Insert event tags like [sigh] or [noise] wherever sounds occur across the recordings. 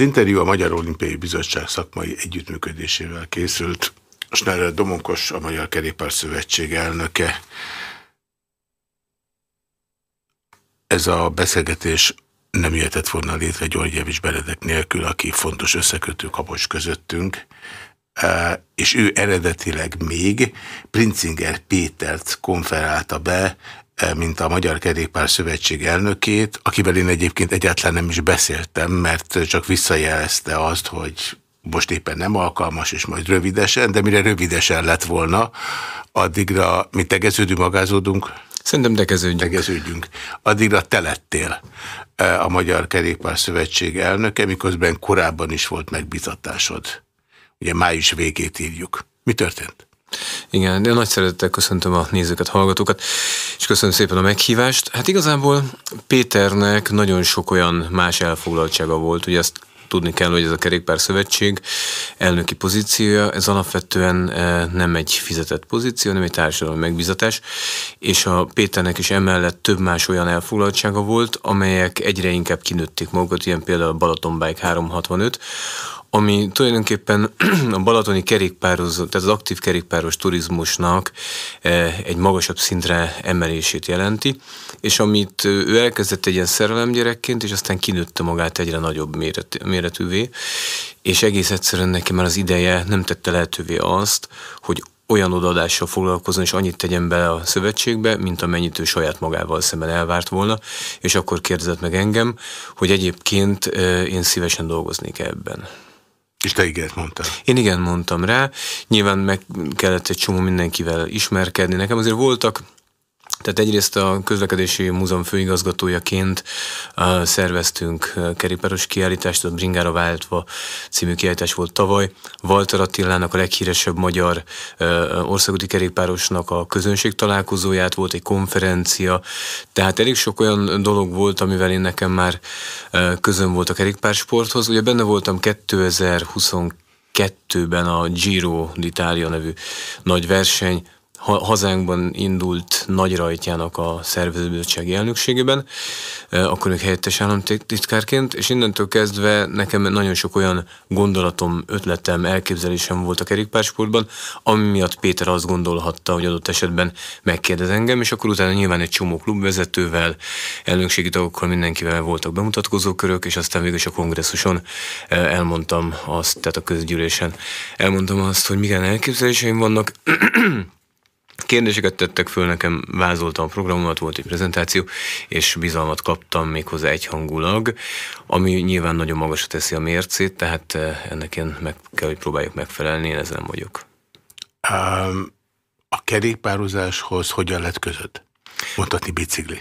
Az interjú a Magyar Olimpiai Bizottság szakmai együttműködésével készült. Sneller Domonkos, a Magyar Kerékpár Szövetség elnöke. Ez a beszélgetés nem jöhetett volna létre Györgyevics Benedek nélkül, aki fontos összekötő kapocs közöttünk, és ő eredetileg még Princinger Pétert konferálta be, mint a Magyar Kerékpár Szövetség elnökét, akivel én egyébként egyáltalán nem is beszéltem, mert csak visszajelezte azt, hogy most éppen nem alkalmas, és majd rövidesen, de mire rövidesen lett volna, addigra mi tegeződünk, magázódunk? Szerintem tegeződjünk. Tegeződjünk. Addigra te lettél a Magyar Kerékpár Szövetség elnöke, miközben korábban is volt megbizatásod. Ugye május végét írjuk. Mi történt? Igen, de nagy szeretettel köszöntöm a nézőket, hallgatókat, és köszönöm szépen a meghívást. Hát igazából Péternek nagyon sok olyan más elfoglaltsága volt, ugye azt tudni kell, hogy ez a kerékpár szövetség elnöki pozíciója, ez alapvetően eh, nem egy fizetett pozíció, nem egy társadalmi megbizatás, és a Péternek is emellett több más olyan elfoglaltsága volt, amelyek egyre inkább kinőtték magukat, ilyen például a Balaton Bike 365, ami tulajdonképpen [clears throat] a balatoni kerékpározó, tehát az aktív kerékpáros turizmusnak eh, egy magasabb szintre emelését jelenti, és amit ő elkezdett egy ilyen szerelemgyerekként, és aztán kinőtte magát egyre nagyobb méret, méretűvé, és egész egyszerűen neki már az ideje nem tette lehetővé azt, hogy olyan odaadással foglalkozzon, és annyit tegyen bele a szövetségbe, mint amennyit ő saját magával szemben elvárt volna, és akkor kérdezett meg engem, hogy egyébként eh, én szívesen dolgoznék ebben. És te igent mondtál. Én igen mondtam rá. Nyilván meg kellett egy csomó mindenkivel ismerkedni. Nekem azért voltak tehát egyrészt a közlekedési múzeum főigazgatójaként uh, szerveztünk uh, kiállítást, a Bringára váltva című kiállítás volt tavaly. Walter Attilának a leghíresebb magyar országúti kerékpárosnak a közönség találkozóját, volt egy konferencia, tehát elég sok olyan dolog volt, amivel én nekem már közön volt a kerékpársporthoz. Ugye benne voltam 2022-ben a Giro d'Italia nevű nagy verseny, hazánkban indult nagy rajtjának a szervezőbizottsági elnökségében, akkor még helyettes államtitkárként, és innentől kezdve nekem nagyon sok olyan gondolatom, ötletem, elképzelésem volt a kerékpársportban, ami miatt Péter azt gondolhatta, hogy adott esetben megkérdez engem, és akkor utána nyilván egy csomó klubvezetővel, elnökségi tagokkal, mindenkivel voltak bemutatkozó körök, és aztán végül is a kongresszuson elmondtam azt, tehát a közgyűlésen. Elmondtam azt, hogy milyen elképzeléseim vannak, [clears throat] Kérdéseket tettek föl, nekem vázoltam a programomat, volt egy prezentáció, és bizalmat kaptam méghozzá egyhangulag, ami nyilván nagyon magasra teszi a mércét, tehát eh, ennek én meg kell, hogy próbáljuk megfelelni, én ezzel vagyok. A kerékpározáshoz hogyan lett között? Mondhatni bicikli.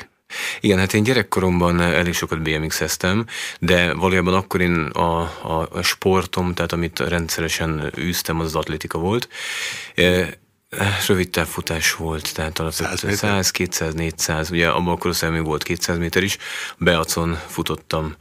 Igen, hát én gyerekkoromban elég sokat BMX-eztem, de valójában akkor én a, a, a sportom, tehát amit rendszeresen űztem, az az atlétika volt. Eh, Rövid távfutás volt, tehát alapvetően 100, 200, 400, ugye abban akkor még volt 200 méter is. Beacon futottam,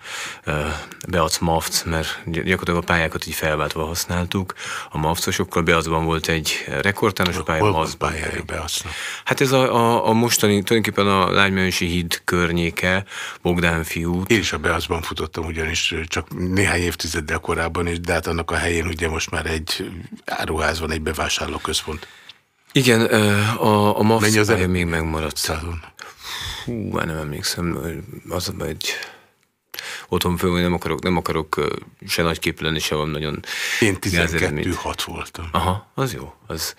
Beac Mafc, mert gyakorlatilag a pályákat így felváltva használtuk. A Mafcosokkal Beacban volt egy rekordtános pálya. Hol volt pályája Beacnak? Hát ez a, a, a mostani, tulajdonképpen a Lánymányosi híd környéke, Bogdán fiú. Én is a Beacban futottam, ugyanis csak néhány évtizeddel korábban is, de hát annak a helyén ugye most már egy áruház van, egy bevásárlóközpont. Igen, a, a MAFS az még megmaradt. Százon. Hú, már nem emlékszem, az egy otthon föl, hogy nem akarok, nem akarok se nagy kép lenni, se van nagyon... Én 12-6 voltam. Aha, az jó. Az,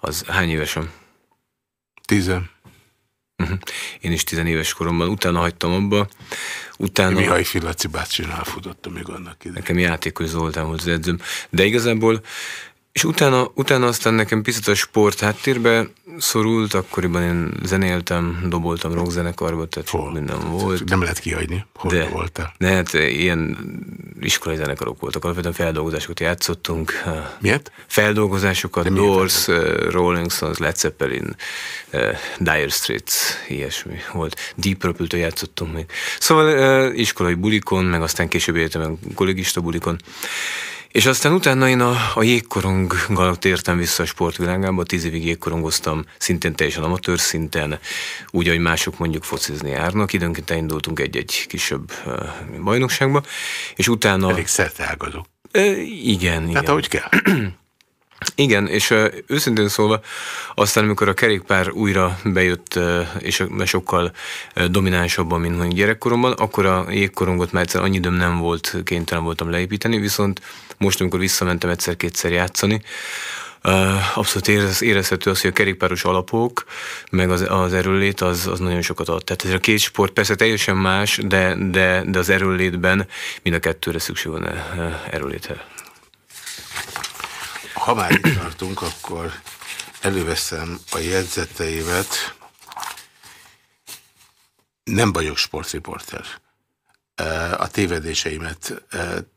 az hány évesen? Tizen. Uh-huh. Én is tizenéves koromban, utána hagytam abba. Utána... Mihály Filaci bácsinál futottam még annak idején. Nekem játékos Zoltán volt az edzőm. De igazából és utána, utána aztán nekem picit a sport háttérbe szorult, akkoriban én zenéltem, doboltam rockzenekarba, tehát Hol? minden volt. Nem lehet kihagyni, hol de, voltál? Ne, hát ilyen iskolai zenekarok voltak, alapvetően feldolgozásokat játszottunk. Miért? Feldolgozásokat, Doors, uh, Rolling Stones, Led Zeppelin, uh, Dire Straits, ilyesmi volt. Deep Purple-től játszottunk még. Szóval uh, iskolai bulikon, meg aztán később egyetemen kollégista bulikon. És aztán utána én a, a jégkoronggal tértem vissza a sportvilágába, tíz évig jégkorongoztam, szintén teljesen amatőr szinten, úgy, ahogy mások mondjuk focizni járnak, időnként elindultunk egy-egy kisebb bajnokságba, és utána... Elég szerteágazó. Igen, Tehát igen. ahogy kell. [clears throat] Igen, és őszintén szólva, aztán amikor a kerékpár újra bejött, és sokkal dominánsabban, mint mondjuk gyerekkoromban, akkor a jégkorongot már egyszer annyi időm nem volt, kénytelen voltam leépíteni, viszont most, amikor visszamentem egyszer-kétszer játszani, abszolút érez, érezhető az, hogy a kerékpáros alapok, meg az, az erőlét, az, az nagyon sokat ad. Tehát ez a két sport persze teljesen más, de, de, de az erőlétben mind a kettőre szükség van erőlétre. Ha már itt tartunk, akkor előveszem a jegyzeteimet. Nem vagyok sportriporter. A tévedéseimet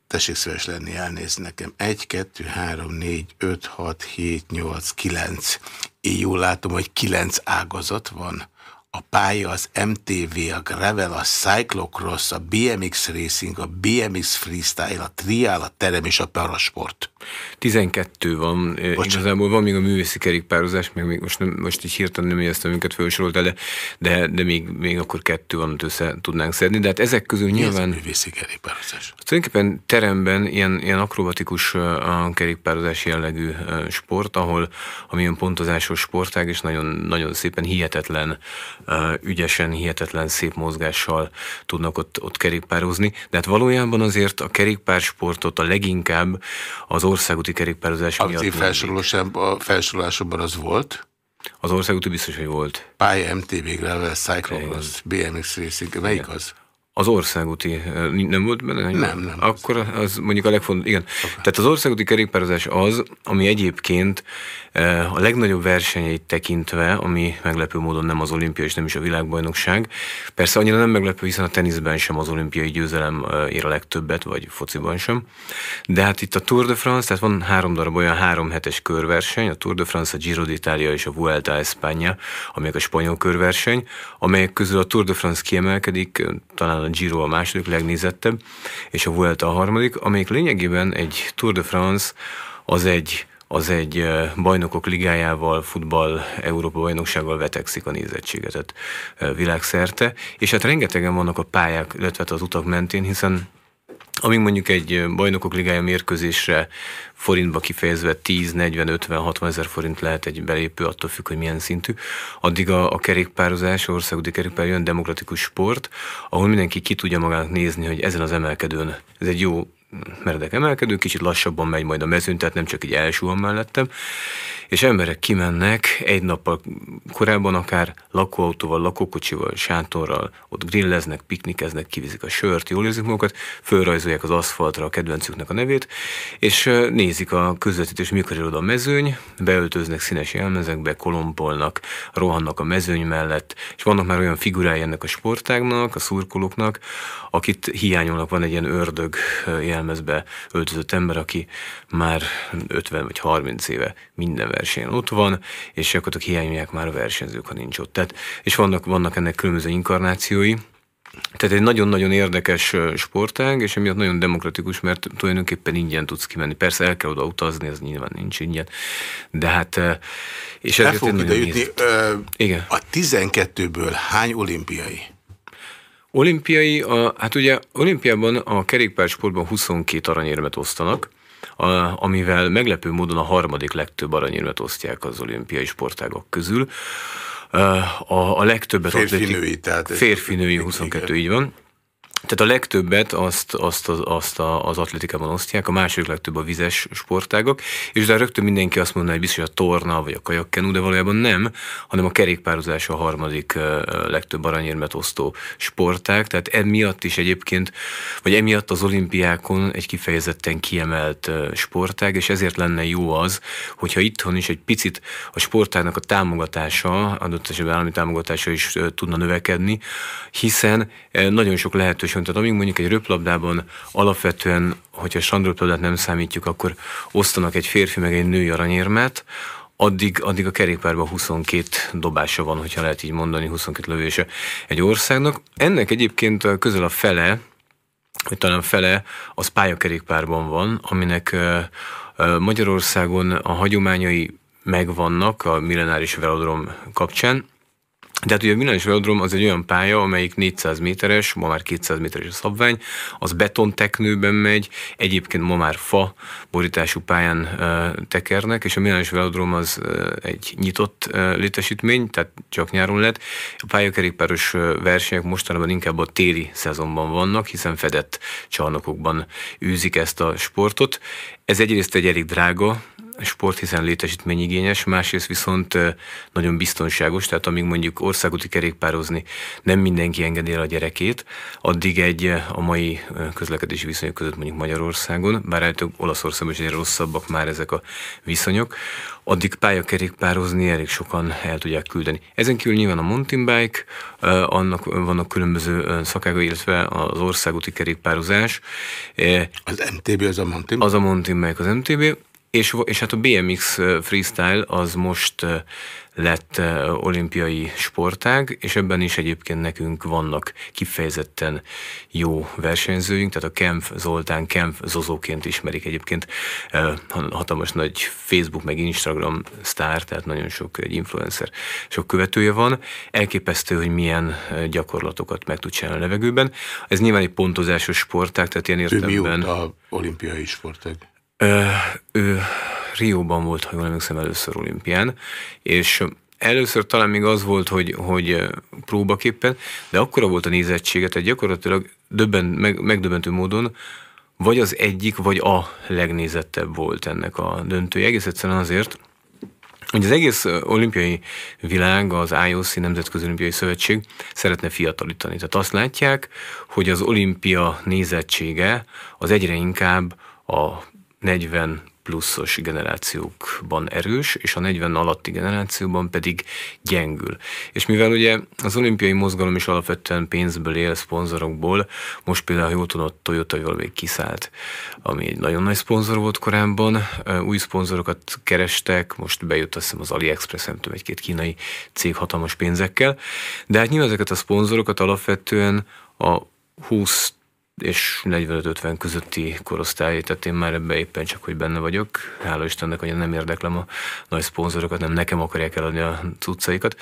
tessék szíves lenni elnézni nekem. 1, 2, 3, 4, 5, 6, 7, 8, 9. Én jól látom, hogy 9 ágazat van a pálya, az MTV, a Gravel, a Cyclocross, a BMX Racing, a BMX Freestyle, a Trial, a Terem és a Parasport. 12 van. Bocsánat. Igazából van még a művészi kerékpározás, meg még most, nem, most így hirtelen nem éreztem, minket felsoroltál, de, de, de még, még akkor kettő van, amit össze tudnánk szedni. De hát ezek közül Mi nyilván... Ez a művészi kerékpározás? Tulajdonképpen teremben ilyen, ilyen akrobatikus a kerékpározás jellegű sport, ahol amilyen pontozásos sportág, és nagyon, nagyon szépen hihetetlen ügyesen, hihetetlen szép mozgással tudnak ott, ott kerékpározni. De hát valójában azért a kerékpársportot a leginkább az országúti kerékpározás miatt... Aktív felsorolásomban az volt? Az országúti biztos, hogy volt. Pálya, MTB, Gravel, Cyclocross, BMX Racing, melyik Igen. az? Az országúti nem volt benne? Nem, nem. Akkor az mondjuk a legfontosabb, igen. Okay. Tehát az országúti kerékpározás az, ami egyébként a legnagyobb versenyeit tekintve, ami meglepő módon nem az olimpia és nem is a világbajnokság. Persze annyira nem meglepő, hiszen a teniszben sem az olimpiai győzelem ér a legtöbbet, vagy fociban sem. De hát itt a Tour de France, tehát van három darab olyan három hetes körverseny, a Tour de France, a Giro d'Italia és a Vuelta a España, amelyek a spanyol körverseny, amelyek közül a Tour de France kiemelkedik, talán Giro a második legnézettebb, és a Vuelta a harmadik, amelyik lényegében egy Tour de France, az egy az egy bajnokok ligájával, futball, Európa bajnoksággal vetekszik a nézettséget világszerte, és hát rengetegen vannak a pályák, illetve hát az utak mentén, hiszen amíg mondjuk egy bajnokok ligája mérkőzésre forintba kifejezve 10, 40, 50, 60 ezer forint lehet egy belépő, attól függ, hogy milyen szintű, addig a, a kerékpározás, országúti kerékpár olyan demokratikus sport, ahol mindenki ki tudja magának nézni, hogy ezen az emelkedőn, ez egy jó meredek emelkedő, kicsit lassabban megy majd a mezőn, tehát nem csak így elsúhan mellettem, és emberek kimennek egy nappal korábban akár lakóautóval, lakókocsival, sátorral, ott grilleznek, piknikeznek, kivizik a sört, jól érzik magukat, fölrajzolják az aszfaltra a kedvencüknek a nevét, és nézik a közvetítés, mikor oda a mezőny, beöltöznek színes jelmezekbe, kolompolnak, rohannak a mezőny mellett, és vannak már olyan figurái ennek a sportágnak, a szurkolóknak, akit hiányolnak, van egy ilyen ördög jelmezbe öltözött ember, aki már 50 vagy 30 éve minden versenyen ott van, és akkor hiányolják már a versenyzők, ha nincs ott. Tehát, és vannak, vannak ennek különböző inkarnációi, tehát egy nagyon-nagyon érdekes sportág, és emiatt nagyon demokratikus, mert tulajdonképpen ingyen tudsz kimenni. Persze el kell oda utazni, ez nyilván nincs ingyen. De hát... És el fog ide jutni. Igen. A 12-ből hány olimpiai? Olimpiai, a, hát ugye olimpiában a kerékpársportban 22 aranyérmet osztanak, a, amivel meglepő módon a harmadik legtöbb aranyérmet osztják az olimpiai sportágok közül. A, a legtöbbet... Férfinői, tehát... Férfinői 22, így van. Tehát a legtöbbet azt, azt, az, azt az atletikában osztják, a második legtöbb a vizes sportágok, és de rögtön mindenki azt mondaná, hogy biztos a torna vagy a kajakkenú, de valójában nem, hanem a kerékpározás a harmadik legtöbb aranyérmet osztó sportág, tehát emiatt is egyébként, vagy emiatt az olimpiákon egy kifejezetten kiemelt sportág, és ezért lenne jó az, hogyha itthon is egy picit a sportágnak a támogatása, adott esetben állami támogatása is tudna növekedni, hiszen nagyon sok lehetőség pontosan. Tehát amíg mondjuk egy röplabdában alapvetően, hogyha sandröplabdát nem számítjuk, akkor osztanak egy férfi meg egy női aranyérmet, addig, addig a kerékpárban 22 dobása van, hogyha lehet így mondani, 22 lövése egy országnak. Ennek egyébként közel a fele, hogy talán fele az pályakerékpárban van, aminek Magyarországon a hagyományai megvannak a millenáris velodrom kapcsán, tehát ugye a Milánus Velodrom az egy olyan pálya, amelyik 400 méteres, ma már 200 méteres a szabvány, az betonteknőben megy, egyébként ma már fa borítású pályán uh, tekernek, és a Milánus Velodrom az egy nyitott uh, létesítmény, tehát csak nyáron lett. A pályakerékpáros versenyek mostanában inkább a téli szezonban vannak, hiszen fedett csarnokokban űzik ezt a sportot. Ez egyrészt egy elég drága sport, hiszen létesítményigényes, másrészt viszont nagyon biztonságos, tehát amíg mondjuk országúti kerékpározni nem mindenki engedi el a gyerekét, addig egy a mai közlekedési viszonyok között mondjuk Magyarországon, bár állítólag Olaszországban is egyre rosszabbak már ezek a viszonyok, addig pályakerékpározni elég sokan el tudják küldeni. Ezen kívül nyilván a mountain bike, annak vannak különböző szakága, illetve az országúti kerékpározás. Az MTB az a mountain? Az a mountain bike az MTB, és, és hát a BMX freestyle az most lett olimpiai sportág, és ebben is egyébként nekünk vannak kifejezetten jó versenyzőink, tehát a Kempf Zoltán, Kempf Zozóként ismerik egyébként hatalmas nagy Facebook meg Instagram sztár, tehát nagyon sok egy influencer, sok követője van. Elképesztő, hogy milyen gyakorlatokat meg tud csinálni a levegőben. Ez nyilván egy pontozásos sportág, tehát ilyen értelemben... Ő mióta olimpiai sportág? Ö, ő Rióban volt, ha jól emlékszem, először olimpián, és először talán még az volt, hogy, hogy próbaképpen, de akkora volt a nézettsége, tehát gyakorlatilag döbben, meg, megdöbbentő módon vagy az egyik, vagy a legnézettebb volt ennek a döntője. Egész egyszerűen azért, hogy az egész olimpiai világ, az IOC, Nemzetközi Olimpiai Szövetség szeretne fiatalítani. Tehát azt látják, hogy az olimpia nézettsége az egyre inkább a 40 pluszos generációkban erős, és a 40 alatti generációban pedig gyengül. És mivel ugye az olimpiai mozgalom is alapvetően pénzből él, szponzorokból, most például jól tudom, Toyota jól még kiszállt, ami egy nagyon nagy szponzor volt korábban, új szponzorokat kerestek, most bejött azt hiszem az AliExpress, nem tudom, egy-két kínai cég hatalmas pénzekkel, de hát nyilván ezeket a szponzorokat alapvetően a 20 és 45-50 közötti korosztály, tehát én már ebbe éppen csak, hogy benne vagyok. Hála Istennek, hogy nem érdeklem a nagy szponzorokat, nem nekem akarják eladni a cuccaikat.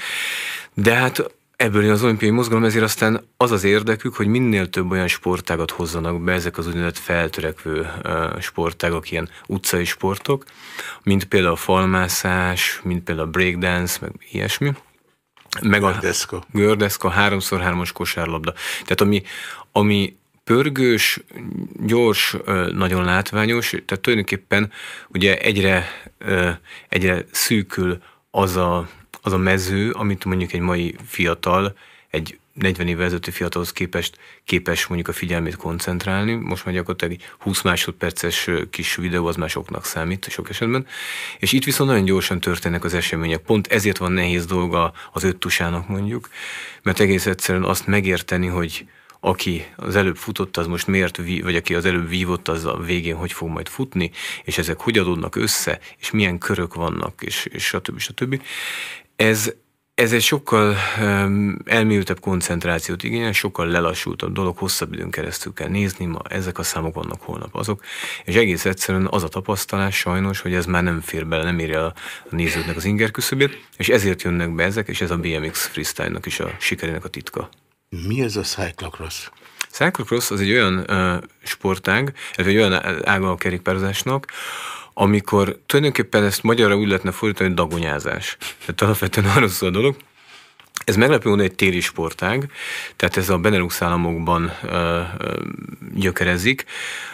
De hát ebből az olimpiai mozgalom, ezért aztán az az érdekük, hogy minél több olyan sportágat hozzanak be, ezek az úgynevezett feltörekvő sportágok, ilyen utcai sportok, mint például a falmászás, mint például a breakdance, meg ilyesmi. Meg a gördeszka. Gördeszka, háromszor hármas kosárlabda. Tehát ami, ami pörgős, gyors, nagyon látványos, tehát tulajdonképpen ugye egyre, egyre szűkül az a, az a mező, amit mondjuk egy mai fiatal, egy 40 évvel ezelőtti fiatalhoz képest képes mondjuk a figyelmét koncentrálni. Most már gyakorlatilag egy 20 másodperces kis videó az már soknak számít sok esetben. És itt viszont nagyon gyorsan történnek az események. Pont ezért van nehéz dolga az öttusának mondjuk, mert egész egyszerűen azt megérteni, hogy aki az előbb futott, az most miért, vagy aki az előbb vívott, az a végén hogy fog majd futni, és ezek hogy adódnak össze, és milyen körök vannak, és, és stb. stb. Ez, ez egy sokkal um, elmélyültebb koncentrációt igényel, sokkal lelassultabb dolog, hosszabb időn keresztül kell nézni, ma ezek a számok vannak, holnap azok, és egész egyszerűen az a tapasztalás sajnos, hogy ez már nem fér bele, nem érje a nézőknek az inger küszöbét, és ezért jönnek be ezek, és ez a BMX freestyle-nak is a sikerének a titka. Mi ez a cyclocross? Cyclocross az egy olyan uh, sportág, ez egy olyan ága a kerékpározásnak, amikor tulajdonképpen ezt magyarra úgy lehetne fordítani, hogy dagonyázás. Tehát alapvetően arról szól a dolog, ez meglepő módon egy téli sportág, tehát ez a Benelux államokban uh, uh, gyökerezik.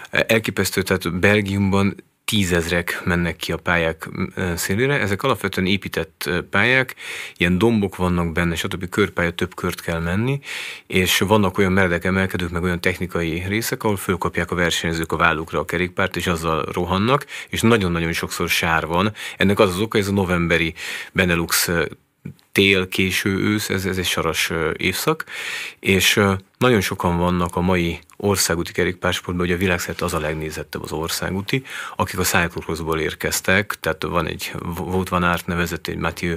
Elképesztő, tehát Belgiumban tízezrek mennek ki a pályák szélére. Ezek alapvetően épített pályák, ilyen dombok vannak benne, stb. körpálya több kört kell menni, és vannak olyan meredek emelkedők, meg olyan technikai részek, ahol fölkapják a versenyzők a vállukra a kerékpárt, és azzal rohannak, és nagyon-nagyon sokszor sár van. Ennek az az oka, ez a novemberi Benelux tél, késő ősz, ez, ez egy saras évszak, és nagyon sokan vannak a mai országúti kerékpársportban, hogy a világszerte az a legnézettebb az országúti, akik a Cyclocrossból érkeztek, tehát van egy Wout van Aert nevezető, egy Mathieu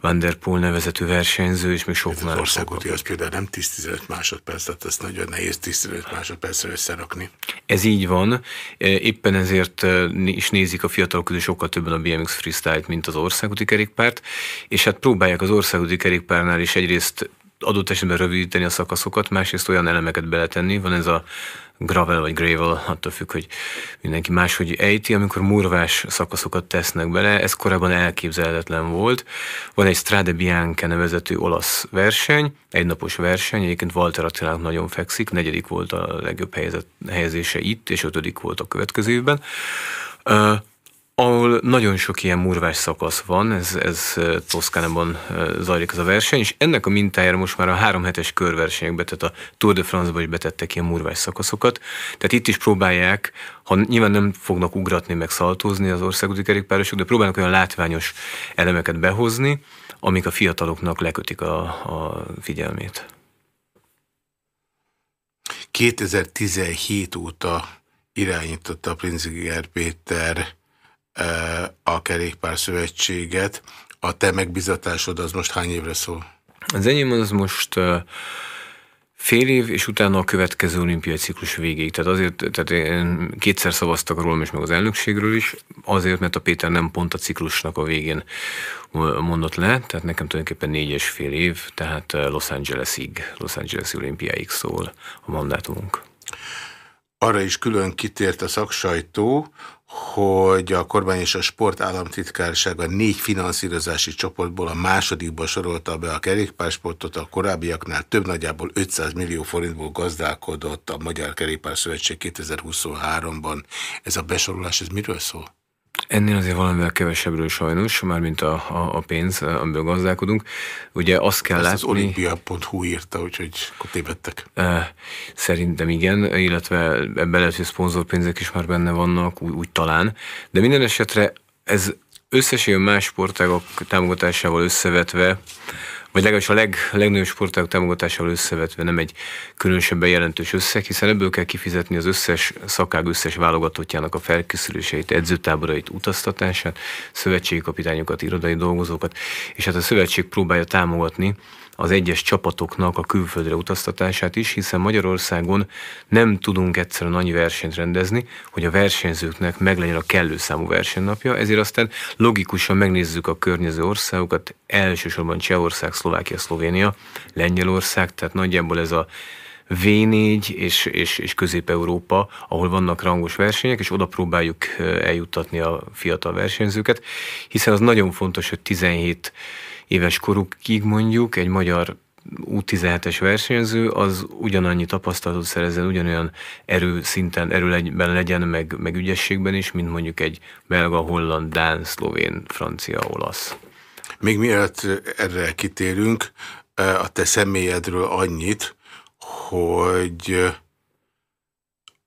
Van Der Poel nevezető versenyző, és még sok más. Az országúti az például nem 10-15 másodperc, tehát ez nagyon nehéz 10-15 másodpercre összerakni. Ez így van, e, éppen ezért e, is nézik a fiatalok közül sokkal többen a BMX freestyle-t, mint az országúti kerékpárt, és hát próbálják az országúti kerékpárnál is egyrészt adott esetben rövidíteni a szakaszokat, másrészt olyan elemeket beletenni, van ez a gravel vagy gravel, attól függ, hogy mindenki máshogy ejti, amikor murvás szakaszokat tesznek bele, ez korábban elképzelhetetlen volt. Van egy Strade Bianca nevezetű olasz verseny, egynapos verseny, egyébként Walter Attilának nagyon fekszik, negyedik volt a legjobb helyezet, helyezése itt, és ötödik volt a következő évben ahol nagyon sok ilyen murvás szakasz van, ez, ez Toszkánában zajlik ez a verseny, és ennek a mintájára most már a három hetes körversenyekbe, tehát a Tour de France-ba is betettek ilyen murvás szakaszokat. Tehát itt is próbálják, ha nyilván nem fognak ugratni, meg szaltózni az országúti kerékpárosok, de próbálnak olyan látványos elemeket behozni, amik a fiataloknak lekötik a, a figyelmét. 2017 óta irányította a Princigiger Péter a Kerékpár Szövetséget. A te megbizatásod az most hány évre szól? Az enyém az most fél év, és utána a következő olimpiai ciklus végéig. Tehát azért, tehát én kétszer szavaztak rólam és meg az elnökségről is, azért, mert a Péter nem pont a ciklusnak a végén mondott le, tehát nekem tulajdonképpen négy és fél év, tehát Los Angelesig, Los Angeles olimpiáig szól a mandátumunk. Arra is külön kitért a szaksajtó, hogy a kormány és a sport államtitkársága négy finanszírozási csoportból a másodikba sorolta be a kerékpársportot, a korábbiaknál több nagyjából 500 millió forintból gazdálkodott a Magyar Kerékpárszövetség 2023-ban. Ez a besorolás, ez miről szól? Ennél azért valamivel kevesebbről sajnos, mármint a, a, a pénz, amiből gazdálkodunk. Ugye azt kell Ezt látni... az olimpia.hu írta, úgyhogy akkor tévedtek. Szerintem igen, illetve ebben lehet, hogy szponzorpénzek is már benne vannak, úgy, úgy talán. De minden esetre ez összesen más sportágok támogatásával összevetve vagy legalábbis a leg, legnagyobb sportágok támogatásával összevetve nem egy különösebben jelentős összeg, hiszen ebből kell kifizetni az összes szakág összes válogatottjának a felkészüléseit, edzőtáborait, utaztatását, szövetségi kapitányokat, irodai dolgozókat, és hát a szövetség próbálja támogatni az egyes csapatoknak a külföldre utaztatását is, hiszen Magyarországon nem tudunk egyszerűen annyi versenyt rendezni, hogy a versenyzőknek meglegyen a kellő számú versenynapja, ezért aztán logikusan megnézzük a környező országokat, elsősorban Csehország, Szlovákia, Szlovénia, Lengyelország, tehát nagyjából ez a V4 és, és, és Közép-Európa, ahol vannak rangos versenyek, és oda próbáljuk eljuttatni a fiatal versenyzőket, hiszen az nagyon fontos, hogy 17 éves korukig mondjuk egy magyar U17-es versenyző az ugyanannyi tapasztalatot szerezzen, ugyanolyan erőszinten, erőben legyen, meg, meg ügyességben is, mint mondjuk egy belga, holland, dán, szlovén, francia, olasz. Még mielőtt erre kitérünk, a te személyedről annyit, hogy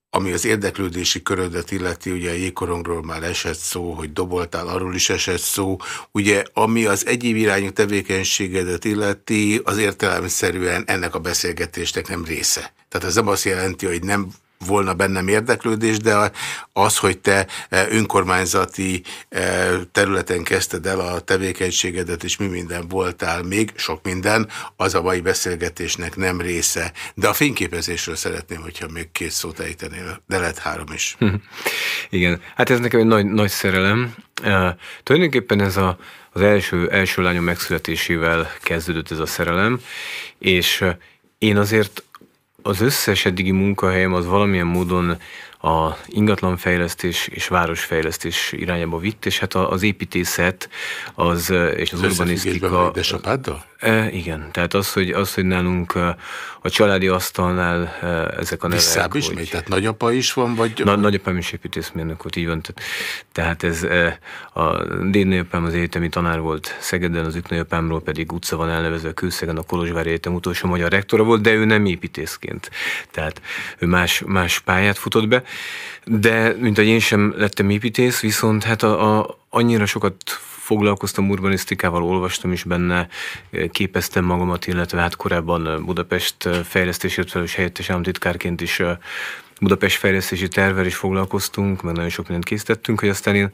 ami az érdeklődési körödet illeti, ugye a jégkorongról már esett szó, hogy doboltál, arról is esett szó. Ugye, ami az egyéb irányú tevékenységedet illeti, az értelemszerűen ennek a beszélgetésnek nem része. Tehát ez nem azt jelenti, hogy nem volna bennem érdeklődés, de az, hogy te e, önkormányzati e, területen kezdted el a tevékenységedet, és mi minden voltál még, sok minden, az a mai beszélgetésnek nem része. De a fényképezésről szeretném, hogyha még két szót ejtenél, de lehet három is. [laughs] Igen, hát ez nekem egy nagy, nagy szerelem. Uh, tulajdonképpen ez a, az első, első lányom megszületésével kezdődött ez a szerelem, és én azért az összes eddigi munkahelyem az valamilyen módon a ingatlanfejlesztés és városfejlesztés irányába vitt, és hát az építészet az, és az, az urbanisztika... Édesapáddal? E, igen, tehát az, hogy, az, hogy nálunk a családi asztalnál ezek a nevek... Visszább is hogy... Tehát nagyapa is van, vagy... Na, nagyapám is építészmérnök volt, így van. Tehát ez a dédnagyapám az egyetemi tanár volt Szegeden, az ütnagyapámról pedig utca van elnevezve Kőszegen, a Kolozsvári Egyetem utolsó magyar rektora volt, de ő nem építészként. Tehát ő más, más pályát futott be. De, mint hogy én sem lettem építész, viszont hát a, a, annyira sokat foglalkoztam urbanisztikával, olvastam is benne, képeztem magamat, illetve hát korábban Budapest fejlesztésért felelős helyettes államtitkárként is Budapest fejlesztési tervvel is foglalkoztunk, meg nagyon sok mindent készítettünk, hogy aztán én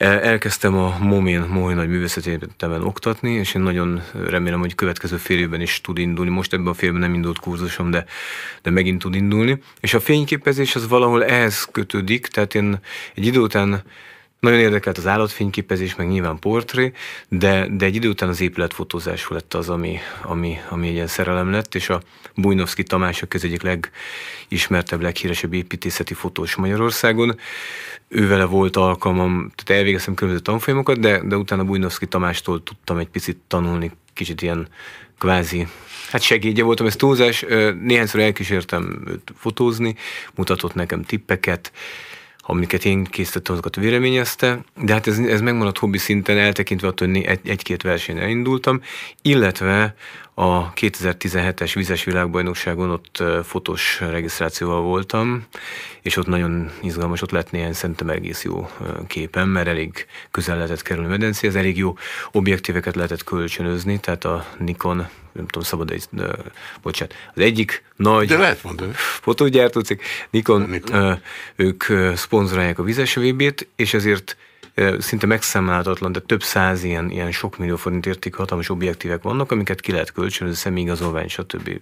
elkezdtem a MOMIN, Mói Nagy Művészeti Egyetemen oktatni, és én nagyon remélem, hogy következő fél évben is tud indulni. Most ebben a félben nem indult kurzusom, de, de megint tud indulni. És a fényképezés az valahol ehhez kötődik, tehát én egy idő után nagyon érdekelt az állatfényképezés, meg nyilván portré, de, de egy idő után az épületfotózás lett az, ami, ami, ami egy ilyen szerelem lett, és a Bujnovszki Tamás, aki az egyik legismertebb, leghíresebb építészeti fotós Magyarországon, ővele volt alkalmam, tehát elvégeztem különböző tanfolyamokat, de, de utána Bujnovszki Tamástól tudtam egy picit tanulni, kicsit ilyen kvázi Hát segédje voltam, ez túlzás. Néhányszor elkísértem őt fotózni, mutatott nekem tippeket, amiket én készítettem, azokat véleményezte, de hát ez, ez megmaradt hobbi szinten, eltekintve attól, hogy egy, egy-két versenyen elindultam, illetve a 2017-es vizes világbajnokságon ott fotós regisztrációval voltam, és ott nagyon izgalmas, ott lett néhány szerintem egész jó képen, mert elég közel lehetett kerülni a medencéhez, elég jó objektíveket lehetett kölcsönözni, tehát a Nikon, nem tudom, szabad egy, bocsánat, az egyik nagy de lehet mondani. fotógyártó cég, Nikon, Nikon. ők szponzorálják a vizes VB-t, és ezért szinte megszámlálhatatlan, de több száz ilyen, ilyen sok millió forint érték hatalmas objektívek vannak, amiket ki lehet kölcsönözni, személyigazolvány, stb.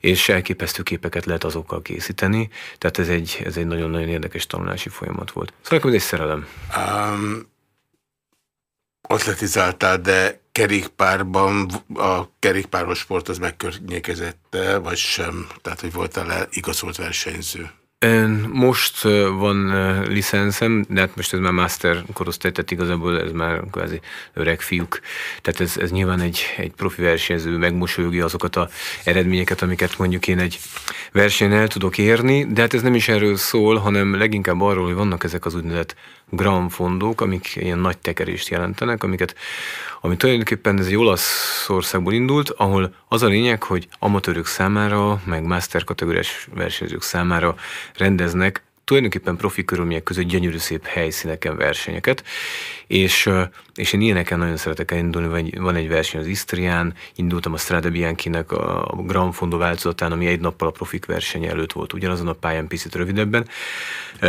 És elképesztő képeket lehet azokkal készíteni, tehát ez egy, ez egy nagyon-nagyon érdekes tanulási folyamat volt. Szóval ez egy szerelem. Um, atletizáltál, de kerékpárban a kerékpáros sport az megkörnyékezett vagy sem? Tehát, hogy voltál-e igazolt versenyző? Most van licenszem, de hát most ez már master korosztály, tehát igazából ez már kvázi öreg fiúk. Tehát ez, ez nyilván egy, egy profi versenyző megmosolyogja azokat a eredményeket, amiket mondjuk én egy versenyen el tudok érni, de hát ez nem is erről szól, hanem leginkább arról, hogy vannak ezek az úgynevezett gramfondók, amik ilyen nagy tekerést jelentenek, amiket, ami tulajdonképpen ez egy Olaszországból indult, ahol az a lényeg, hogy amatőrök számára, meg master kategóriás versenyzők számára rendeznek tulajdonképpen profi körülmények között gyönyörű szép helyszíneken versenyeket, és, és én ilyeneken nagyon szeretek elindulni, vagy van egy verseny az Istrián, indultam a Strada Bianchi-nek a Grand Fondo változatán, ami egy nappal a profik verseny előtt volt, ugyanazon a pályán picit rövidebben.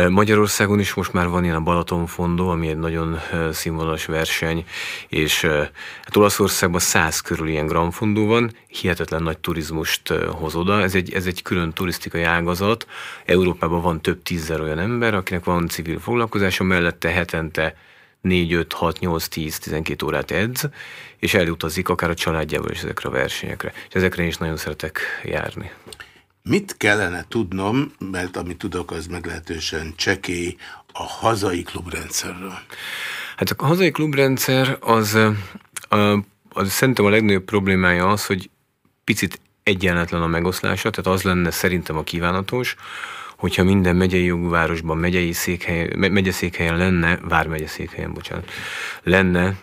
Magyarországon is most már van ilyen a Balaton Fondo, ami egy nagyon színvonalas verseny, és hát Olaszországban száz körül ilyen Grand Fondo van, hihetetlen nagy turizmust hoz oda, ez egy, ez egy külön turisztikai ágazat, Európában van több tízzer olyan ember, akinek van civil foglalkozása, mellette hetente 4, 5, 6, 8, 10, 12 órát edz, és elutazik akár a családjával is ezekre a versenyekre. És ezekre is nagyon szeretek járni. Mit kellene tudnom, mert amit tudok, az meglehetősen csekély a hazai klubrendszerről? Hát a hazai klubrendszer az, az szerintem a legnagyobb problémája az, hogy picit egyenletlen a megoszlása, tehát az lenne szerintem a kívánatos, hogyha minden megyei jogvárosban, megyei székhely, megyeszékhelyen lenne, vármegye székhelyen, bocsánat, lenne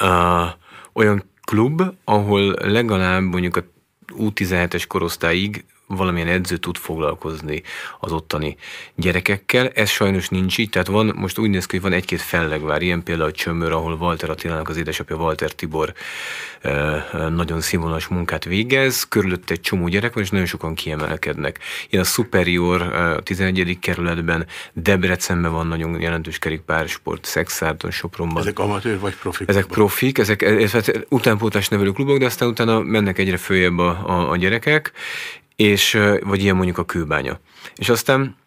uh, olyan klub, ahol legalább mondjuk a U17-es korosztályig valamilyen edző tud foglalkozni az ottani gyerekekkel. Ez sajnos nincs így, tehát van, most úgy néz ki, hogy van egy-két fellegvár, ilyen például Csömör, ahol Walter Attilának az édesapja Walter Tibor nagyon színvonalas munkát végez, körülött egy csomó gyerek van, és nagyon sokan kiemelkednek. Ilyen a Superior a 11. kerületben, Debrecenben van nagyon jelentős kerékpársport, Szexárdon, Sopronban. Ezek amatőr vagy profik? Ezek profik, ezek, ezek utánpótlás nevelő klubok, de aztán utána mennek egyre följebb a, a, a gyerekek, és, vagy ilyen mondjuk a kőbánya. És aztán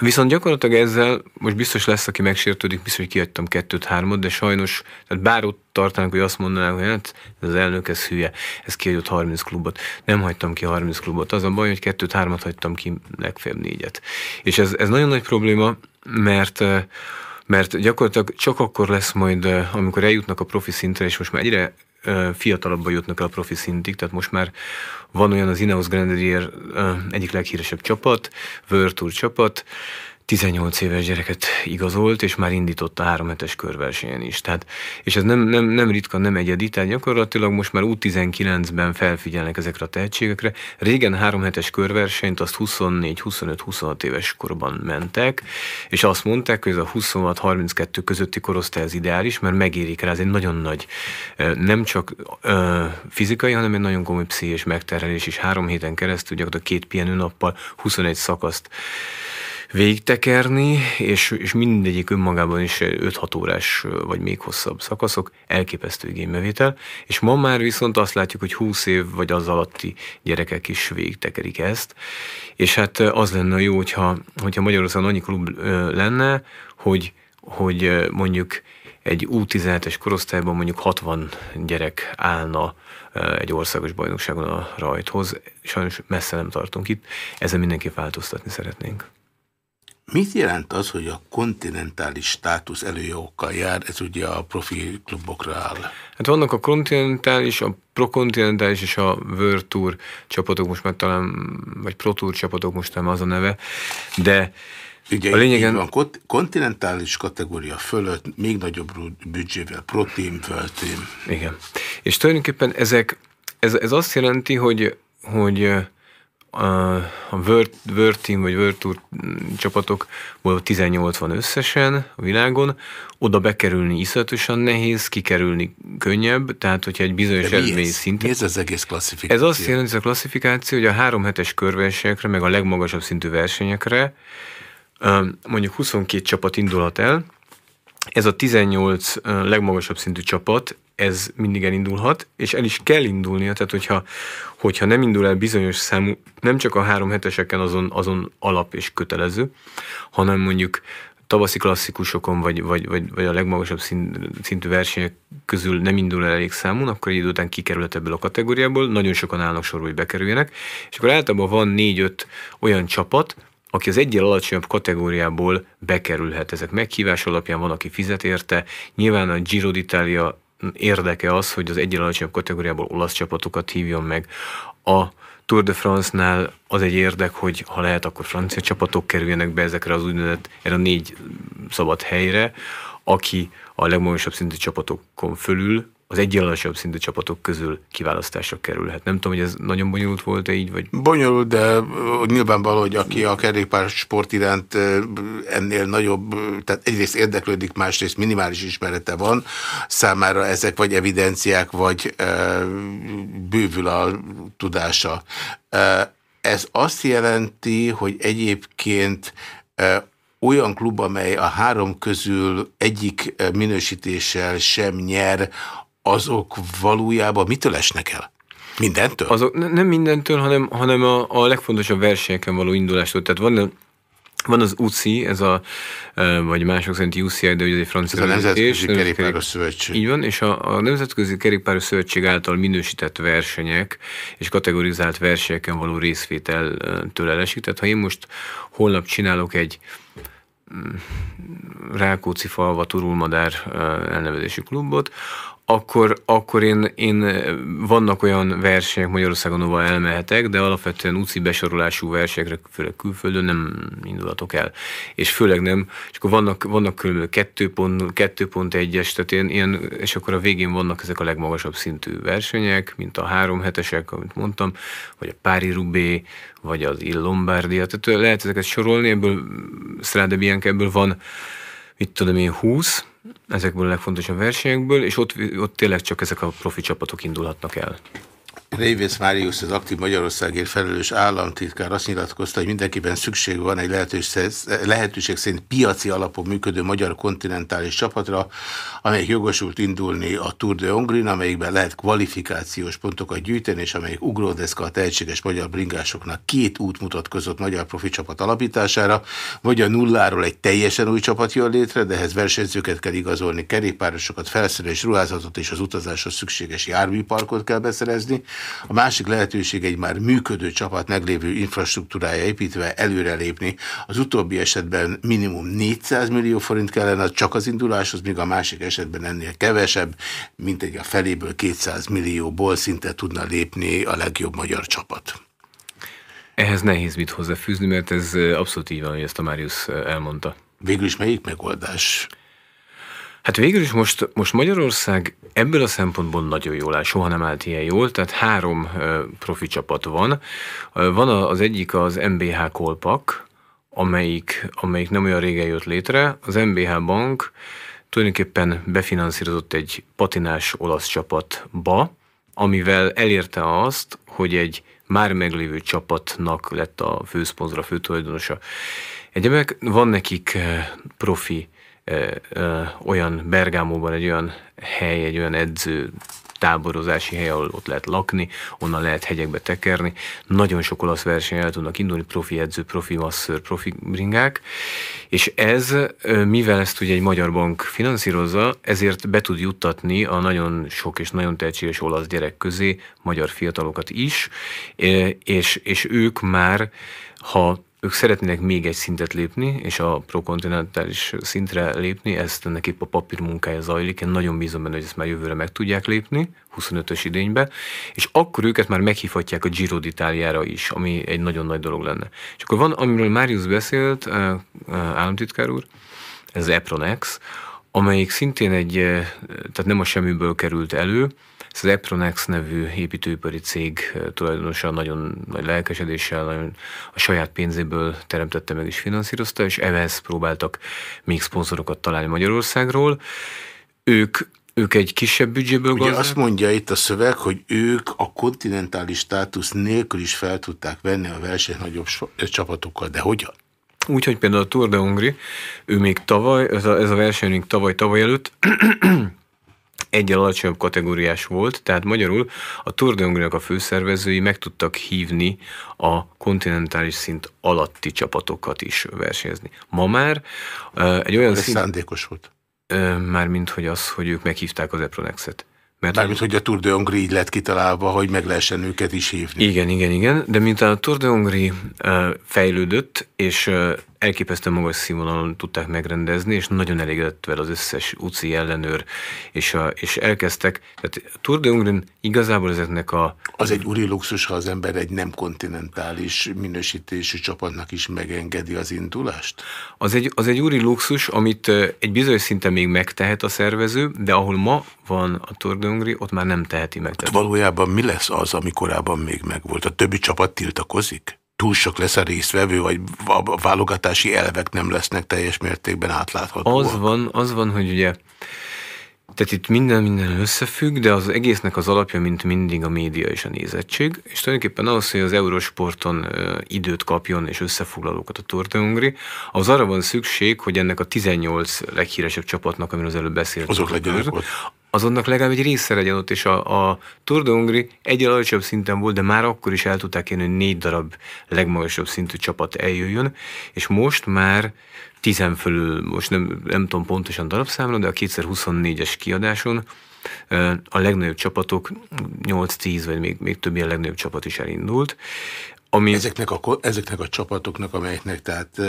Viszont gyakorlatilag ezzel most biztos lesz, aki megsértődik, biztos, hogy kiadtam kettőt-hármat, de sajnos, tehát bár ott tartanak, hogy azt mondanák, hogy hát ez az elnök, ez hülye, ez kiadott 30 klubot. Nem hagytam ki 30 klubot. Az a baj, hogy kettőt-hármat hagytam ki, legfeljebb négyet. És ez, ez nagyon nagy probléma, mert mert gyakorlatilag csak akkor lesz majd, amikor eljutnak a profi szintre, és most már egyre fiatalabban jutnak el a profi szintig, tehát most már van olyan az Ineos Grenadier egyik leghíresebb csapat, Tour csapat, 18 éves gyereket igazolt, és már indította a három hetes körversenyen is. Tehát, és ez nem, nem, nem ritka, nem egyedi, tehát gyakorlatilag most már U19-ben felfigyelnek ezekre a tehetségekre. Régen három hetes körversenyt azt 24, 25, 26 éves korban mentek, és azt mondták, hogy ez a 26-32 közötti korosztály az ideális, mert megérik rá, ez egy nagyon nagy, nem csak fizikai, hanem egy nagyon komoly pszichés megterhelés, és három héten keresztül gyakorlatilag két pihenőnappal 21 szakaszt végtekerni, és, és mindegyik önmagában is 5-6 órás vagy még hosszabb szakaszok, elképesztő igénybevétel, és ma már viszont azt látjuk, hogy 20 év vagy az alatti gyerekek is végtekerik ezt, és hát az lenne jó, hogyha, hogyha Magyarországon annyi klub lenne, hogy, hogy mondjuk egy U17-es korosztályban mondjuk 60 gyerek állna egy országos bajnokságon a rajthoz. Sajnos messze nem tartunk itt, ezzel mindenképp változtatni szeretnénk. Mit jelent az, hogy a kontinentális státusz előjogokkal jár? Ez ugye a profi klubokra áll. Hát vannak a kontinentális, a prokontinentális és a World Tour csapatok, most már talán, vagy Pro Tour csapatok most nem az a neve, de Ugye a lényegen... van, kontinentális kategória fölött még nagyobb büdzsével, Pro Team, World Team. Igen. És tulajdonképpen ezek, ez, ez azt jelenti, hogy, hogy a World, World Team vagy World Tour csapatokból 18 van összesen a világon, oda bekerülni iszonyatosan nehéz, kikerülni könnyebb, tehát hogyha egy bizonyos eredmény szint. Mi ez az egész klasszifikáció? Ez azt jelenti, ez a klasszifikáció, hogy a három hetes körversenyekre, meg a legmagasabb szintű versenyekre mondjuk 22 csapat indulhat el, ez a 18 legmagasabb szintű csapat ez mindig elindulhat, és el is kell indulnia, tehát hogyha, hogyha nem indul el bizonyos számú, nem csak a három heteseken azon, azon alap és kötelező, hanem mondjuk tavaszi klasszikusokon, vagy, vagy, vagy, vagy a legmagasabb szintű versenyek közül nem indul el elég számon, akkor egy idő után kikerülhet ebből a kategóriából, nagyon sokan állnak sorba, hogy bekerüljenek, és akkor általában van négy-öt olyan csapat, aki az egyel alacsonyabb kategóriából bekerülhet. Ezek meghívás alapján van, aki fizet érte. Nyilván a Giro d'Italia érdeke az, hogy az egyel alacsonyabb kategóriából olasz csapatokat hívjon meg. A Tour de France-nál az egy érdek, hogy ha lehet, akkor francia csapatok kerüljenek be ezekre az úgynevezett erre a négy szabad helyre, aki a legmagasabb szintű csapatokon fölül az egy alacsonyabb szintű csapatok közül kiválasztásra kerülhet. Nem tudom, hogy ez nagyon bonyolult volt-e így? Vagy... Bonyolult, de nyilvánvaló, hogy aki a sport iránt ennél nagyobb, tehát egyrészt érdeklődik, másrészt minimális ismerete van, számára ezek vagy evidenciák, vagy e, bővül a tudása. E, ez azt jelenti, hogy egyébként e, olyan klub, amely a három közül egyik minősítéssel sem nyer, azok valójában mitől esnek el? Mindentől? Azok, nem mindentől, hanem, hanem a, a legfontosabb versenyeken való indulástól. Tehát van, van az UCI, ez a, vagy mások szerint UCI, de ugye egy francia ez a Nemzetközi Kerékpáros Szövetség. Így van, és a, a Nemzetközi Kerékpáros Szövetség által minősített versenyek és kategorizált versenyeken való részvételtől elesik. Tehát ha én most holnap csinálok egy mm, Rákóczi falva Turulmadár elnevezésű klubot, akkor, akkor én, én vannak olyan versenyek Magyarországon, ahol elmehetek, de alapvetően UCI besorolású versenyekre, főleg külföldön nem indulatok el. És főleg nem, és akkor vannak, vannak különböző 2.1-es, tehát ilyen, ilyen, és akkor a végén vannak ezek a legmagasabb szintű versenyek, mint a három hetesek, amit mondtam, vagy a Pári Rubé, vagy az Il Lombardia, tehát lehet ezeket sorolni, ebből Strade Bianca, ebből van, mit tudom én, 20, ezekből a legfontosabb versenyekből, és ott, ott tényleg csak ezek a profi csapatok indulhatnak el. Révész Máriusz, az aktív Magyarországért felelős államtitkár azt nyilatkozta, hogy mindenkiben szükség van egy lehetőség, lehetőség szerint piaci alapon működő magyar kontinentális csapatra, amelyik jogosult indulni a Tour de Hongrin, amelyikben lehet kvalifikációs pontokat gyűjteni, és amelyik ugródeszka a tehetséges magyar bringásoknak két út mutatkozott magyar profi csapat alapítására, vagy a nulláról egy teljesen új csapat jön létre, de ehhez versenyzőket kell igazolni, kerékpárosokat, felszerelés, ruházatot és az utazáshoz szükséges járműparkot kell beszerezni, a másik lehetőség egy már működő csapat meglévő infrastruktúrája építve előrelépni. Az utóbbi esetben minimum 400 millió forint kellene csak az induláshoz, míg a másik esetben ennél kevesebb, mint egy a feléből 200 millióból szinte tudna lépni a legjobb magyar csapat. Ehhez nehéz mit hozzáfűzni, mert ez abszolút így van, hogy ezt a Máriusz elmondta. Végül is melyik megoldás? Hát végül is most, most Magyarország ebből a szempontból nagyon jól áll, soha nem állt ilyen jól, tehát három profi csapat van. Van az egyik az MBH Kolpak, amelyik, amelyik nem olyan régen jött létre. Az MBH Bank tulajdonképpen befinanszírozott egy patinás olasz csapatba, amivel elérte azt, hogy egy már meglévő csapatnak lett a főszponzora, főtulajdonosa. Egyemek van nekik profi olyan Bergámóban egy olyan hely, egy olyan edző táborozási hely, ahol ott lehet lakni, onnan lehet hegyekbe tekerni. Nagyon sok olasz verseny el tudnak indulni, profi edző, profi masször, profi bringák, és ez, mivel ezt ugye egy magyar bank finanszírozza, ezért be tud juttatni a nagyon sok és nagyon tehetséges olasz gyerek közé magyar fiatalokat is, és, és ők már ha ők szeretnének még egy szintet lépni, és a prokontinentális szintre lépni, ezt ennek épp a papír munkája zajlik, én nagyon bízom benne, hogy ezt már jövőre meg tudják lépni, 25-ös idénybe, és akkor őket már meghívhatják a Giro d'Italiára is, ami egy nagyon nagy dolog lenne. És akkor van, amiről Máriusz beszélt, eh, eh, államtitkár úr, ez Epronex, amelyik szintén egy, eh, tehát nem a semmiből került elő, ez az Epronex nevű építőipari cég eh, tulajdonosa nagyon nagy lelkesedéssel, nagyon a saját pénzéből teremtette meg és finanszírozta, és ehhez próbáltak még szponzorokat találni Magyarországról. Ők ők egy kisebb büdzséből Ugye azt mondja itt a szöveg, hogy ők a kontinentális státusz nélkül is fel tudták venni a verseny nagyobb csapatokkal, de hogyan? Úgy, hogy például a Tour de Hongri, ő még tavaly, ez a, ez a verseny még tavaly-tavaly előtt [clears throat] egyel alacsonyabb kategóriás volt, tehát magyarul a Tour de a főszervezői meg tudtak hívni a kontinentális szint alatti csapatokat is versenyezni. Ma már uh, egy olyan Ez szint... szándékos volt. Uh, mármint, hogy az, hogy ők meghívták az Epronexet. Mert Mármint, hogy a Tour de Hongrie így lett kitalálva, hogy meg lehessen őket is hívni. Igen, igen, igen, de mint a Tour de Hongrie fejlődött, és elképesztően magas színvonalon tudták megrendezni, és nagyon elégedett vele az összes UCI ellenőr, és, a, és elkezdtek, tehát Tour de Hongrin igazából ezeknek a... Az egy úri luxus, ha az ember egy nem kontinentális minősítésű csapatnak is megengedi az indulást? Az egy, az egy úri luxus, amit egy bizonyos szinten még megtehet a szervező, de ahol ma van a Tour de Hongrie, ott már nem teheti meg. Tehát valójában mi lesz az, ami korábban még megvolt? A többi csapat tiltakozik? Túl sok lesz a résztvevő, vagy a válogatási elvek nem lesznek teljes mértékben átláthatóak? Az van, az van, hogy ugye tehát itt minden minden összefügg, de az egésznek az alapja, mint mindig a média és a nézettség, és tulajdonképpen az, hogy az Eurosporton időt kapjon és összefoglalókat a Hongri, az arra van szükség, hogy ennek a 18 leghíresebb csapatnak, amiről az előbb beszéltünk, azok legyenek ott azonnak legalább egy része legyen ott, és a, a Tour de Hongri egy alacsonyabb szinten volt, de már akkor is el tudták érni, hogy négy darab legmagasabb szintű csapat eljöjjön, és most már tizen fölül, most nem, nem tudom pontosan darabszámra, de a 2024-es kiadáson a legnagyobb csapatok, 8-10 vagy még, még több ilyen legnagyobb csapat is elindult, ami... Ezeknek, a, ezeknek a csapatoknak, amelyeknek tehát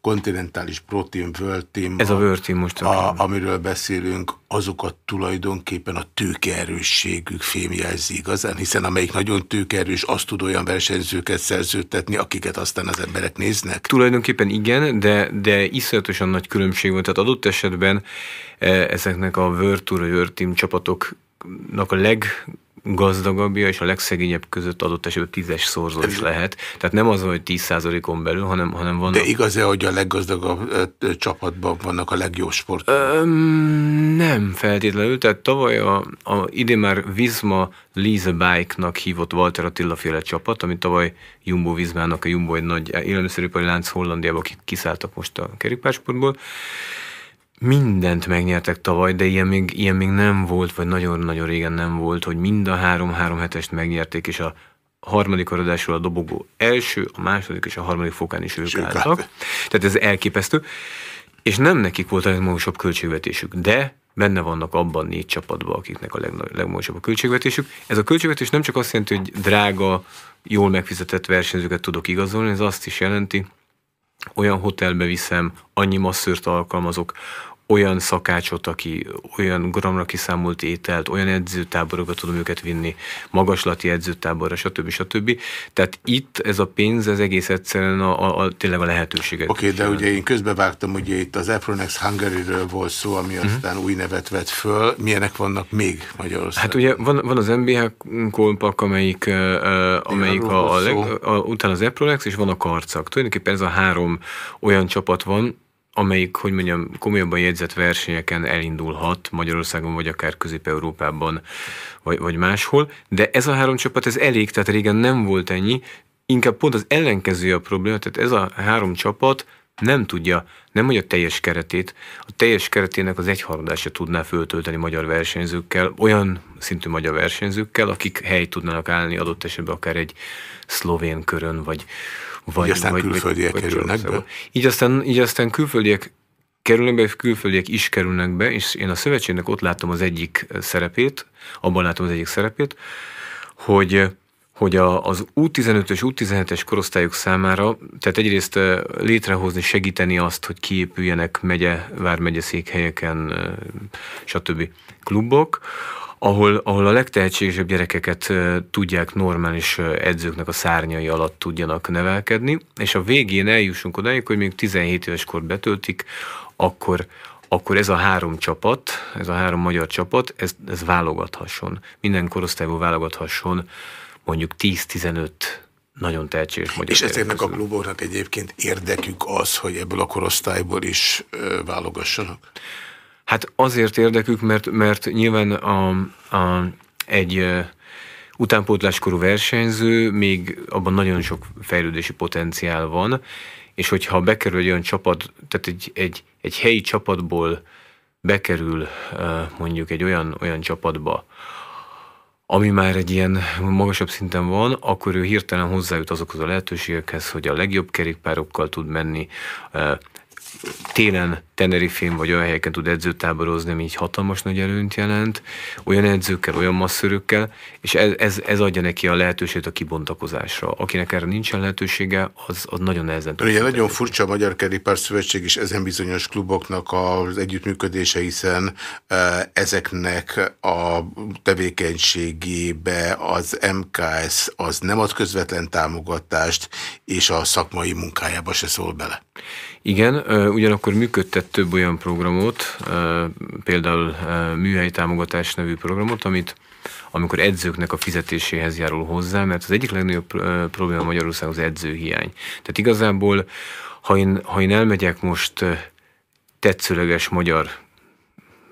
kontinentális Pro Team, World Team, Ez a, Team most a, amiről beszélünk, azokat tulajdonképpen a tőkeerősségük fémjelzi igazán, hiszen amelyik nagyon tőkeerős, azt tud olyan versenyzőket szerződtetni, akiket aztán az emberek néznek? Tulajdonképpen igen, de, de iszonyatosan nagy különbség volt. Tehát adott esetben ezeknek a Tour, World Team csapatoknak a leg gazdagabbja és a legszegényebb között adott esetben tízes szorzó is lehet. Tehát nem az, hogy 10%-on belül, hanem, hanem van. De igaz-e, hogy a leggazdagabb csapatban vannak a legjobb sportok? nem feltétlenül. Tehát tavaly a, a idén már Vizma Lisa Bike-nak hívott Walter Attila féle csapat, ami tavaly Jumbo Vizmának, a Jumbo egy nagy élelmiszeripari lánc Hollandiába, akik kiszálltak most a kerékpársportból mindent megnyertek tavaly, de ilyen még, ilyen még nem volt, vagy nagyon-nagyon régen nem volt, hogy mind a három-három hetest megnyerték, és a harmadik aradásról a dobogó első, a második és a harmadik fokán is ők álltak. Tehát ez elképesztő. És nem nekik volt a legmagasabb költségvetésük, de benne vannak abban négy csapatban, akiknek a legmagasabb a költségvetésük. Ez a költségvetés nem csak azt jelenti, hogy drága, jól megfizetett versenyzőket tudok igazolni, ez azt is jelenti, olyan hotelbe viszem, annyi masszört alkalmazok, olyan szakácsot, aki olyan gramra kiszámolt ételt, olyan edzőtáborokba tudom őket vinni, magaslati edzőtáborra, stb. stb. Tehát itt ez a pénz, ez egész egyszerűen a, a, a tényleg a lehetőséget. Oké, okay, de ugye én közbevágtam, ugye itt az Apronex Hungary-ről volt szó, ami uh mhm. -huh. aztán új nevet vett föl. Milyenek vannak még Magyarországon? Hát ugye van, van az MBH kolpak, amelyik, uh, amelyik a, a, leg, a, utána az Apronex, és van a karcak. Tulajdonképpen ez a három olyan csapat van, amelyik, hogy mondjam, komolyabban jegyzett versenyeken elindulhat Magyarországon, vagy akár Közép-Európában, vagy, vagy máshol, de ez a három csapat, ez elég, tehát régen nem volt ennyi, inkább pont az ellenkező a probléma, tehát ez a három csapat nem tudja, nem hogy a teljes keretét, a teljes keretének az egyharadása tudná föltölteni magyar versenyzőkkel, olyan szintű magyar versenyzőkkel, akik helyt tudnának állni adott esetben akár egy szlovén körön, vagy, vagy, így aztán vagy, külföldiek vagy, kerülnek be? Így aztán, így aztán külföldiek kerülnek be, külföldiek is kerülnek be, és én a szövetségnek ott látom az egyik szerepét, abban látom az egyik szerepét, hogy hogy a, az U15-ös, U17-es korosztályok számára, tehát egyrészt létrehozni, segíteni azt, hogy kiépüljenek megye, vármegye székhelyeken, stb. klubok, ahol, ahol a legtehetségesebb gyerekeket tudják normális edzőknek a szárnyai alatt tudjanak nevelkedni, és a végén eljussunk odáig, hogy még 17 éves kor betöltik, akkor, akkor ez a három csapat, ez a három magyar csapat, ez, ez válogathasson. Minden korosztályból válogathasson mondjuk 10-15 nagyon tehetséges magyar. És ezeknek a kluboknak egyébként érdekük az, hogy ebből a korosztályból is válogassanak? Hát azért érdekük, mert, mert nyilván a, a, egy utánpótláskorú versenyző, még abban nagyon sok fejlődési potenciál van, és hogyha bekerül egy olyan csapat, tehát egy, egy, egy helyi csapatból bekerül mondjuk egy olyan, olyan csapatba, ami már egy ilyen magasabb szinten van, akkor ő hirtelen hozzájut azokhoz a lehetőségekhez, hogy a legjobb kerékpárokkal tud menni, télen Tenerifén vagy olyan helyeken tud edzőtáborozni, ami így hatalmas nagy előnyt jelent, olyan edzőkkel, olyan masszörökkel, és ez, ez, ez adja neki a lehetőséget a kibontakozásra. Akinek erre nincsen lehetősége, az, az nagyon nehezen tud. Ugye nagyon furcsa a Magyar Kerékpár Szövetség is ezen bizonyos kluboknak az együttműködése, hiszen e, ezeknek a tevékenységébe az MKS az nem ad közvetlen támogatást, és a szakmai munkájába se szól bele. Igen, ugyanakkor működtet több olyan programot, például műhelyi támogatás nevű programot, amit amikor edzőknek a fizetéséhez járul hozzá, mert az egyik legnagyobb probléma Magyarországon az edzőhiány. Tehát igazából, ha én, ha én elmegyek most tetszőleges magyar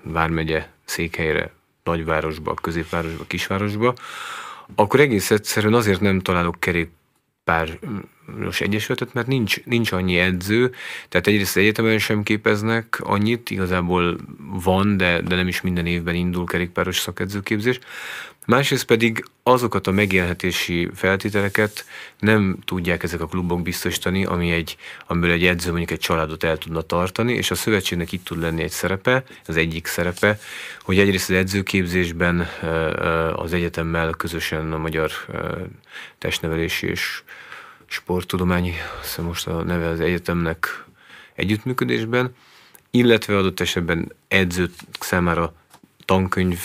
vármegye székhelyre, nagyvárosba, középvárosba, kisvárosba, akkor egész egyszerűen azért nem találok kerék páros egyesületet, mert nincs, nincs annyi edző, tehát egyrészt egyetemen sem képeznek annyit, igazából van, de, de nem is minden évben indul kerékpáros szakedzőképzés. Másrészt pedig azokat a megélhetési feltételeket nem tudják ezek a klubok biztosítani, ami egy, amiből egy edző mondjuk egy családot el tudna tartani, és a szövetségnek itt tud lenni egy szerepe, az egyik szerepe, hogy egyrészt az edzőképzésben az egyetemmel közösen a Magyar Testnevelési és Sporttudományi, azt most a neve az egyetemnek együttműködésben, illetve adott esetben edzők számára tankönyv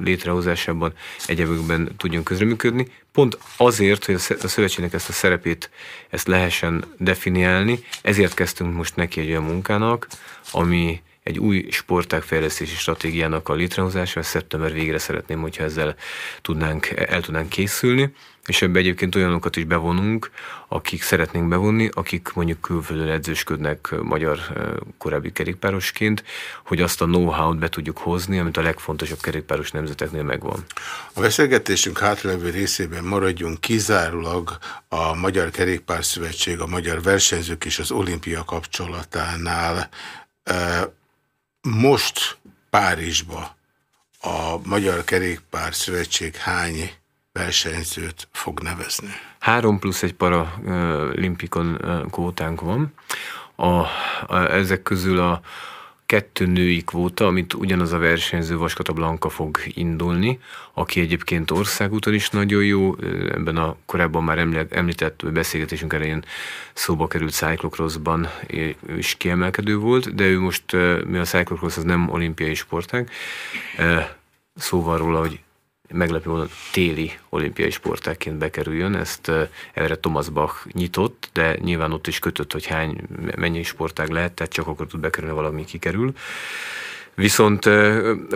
létrehozásában, egyebekben tudjon közreműködni. Pont azért, hogy a szövetségnek ezt a szerepét ezt lehessen definiálni, ezért kezdtünk most neki egy olyan munkának, ami egy új sportágfejlesztési stratégiának a létrehozása, szeptember végre szeretném, hogyha ezzel tudnánk, el tudnánk készülni, és ebbe egyébként olyanokat is bevonunk, akik szeretnénk bevonni, akik mondjuk külföldön edzősködnek magyar korábbi kerékpárosként, hogy azt a know-how-t be tudjuk hozni, amit a legfontosabb kerékpáros nemzeteknél megvan. A beszélgetésünk hátralévő részében maradjunk kizárólag a Magyar Kerékpárszövetség, a Magyar Versenyzők és az olimpia kapcsolatánál. Most Párizsba a Magyar Kerékpár hány versenyzőt fog nevezni? Három plusz egy paralimpikon kvótánk van. A, a, ezek közül a kettő női kvóta, amit ugyanaz a versenyző Vaskata Blanka fog indulni, aki egyébként országúton is nagyon jó, ebben a korábban már említett beszélgetésünk elején szóba került cyclocrossban is kiemelkedő volt, de ő most, mi a cyclocross az nem olimpiai sportág, szóval róla, hogy meglepő módon téli olimpiai sportákként bekerüljön. Ezt erre Thomas Bach nyitott, de nyilván ott is kötött, hogy hány, mennyi sportág lehet, tehát csak akkor tud bekerülni, valami kikerül. Viszont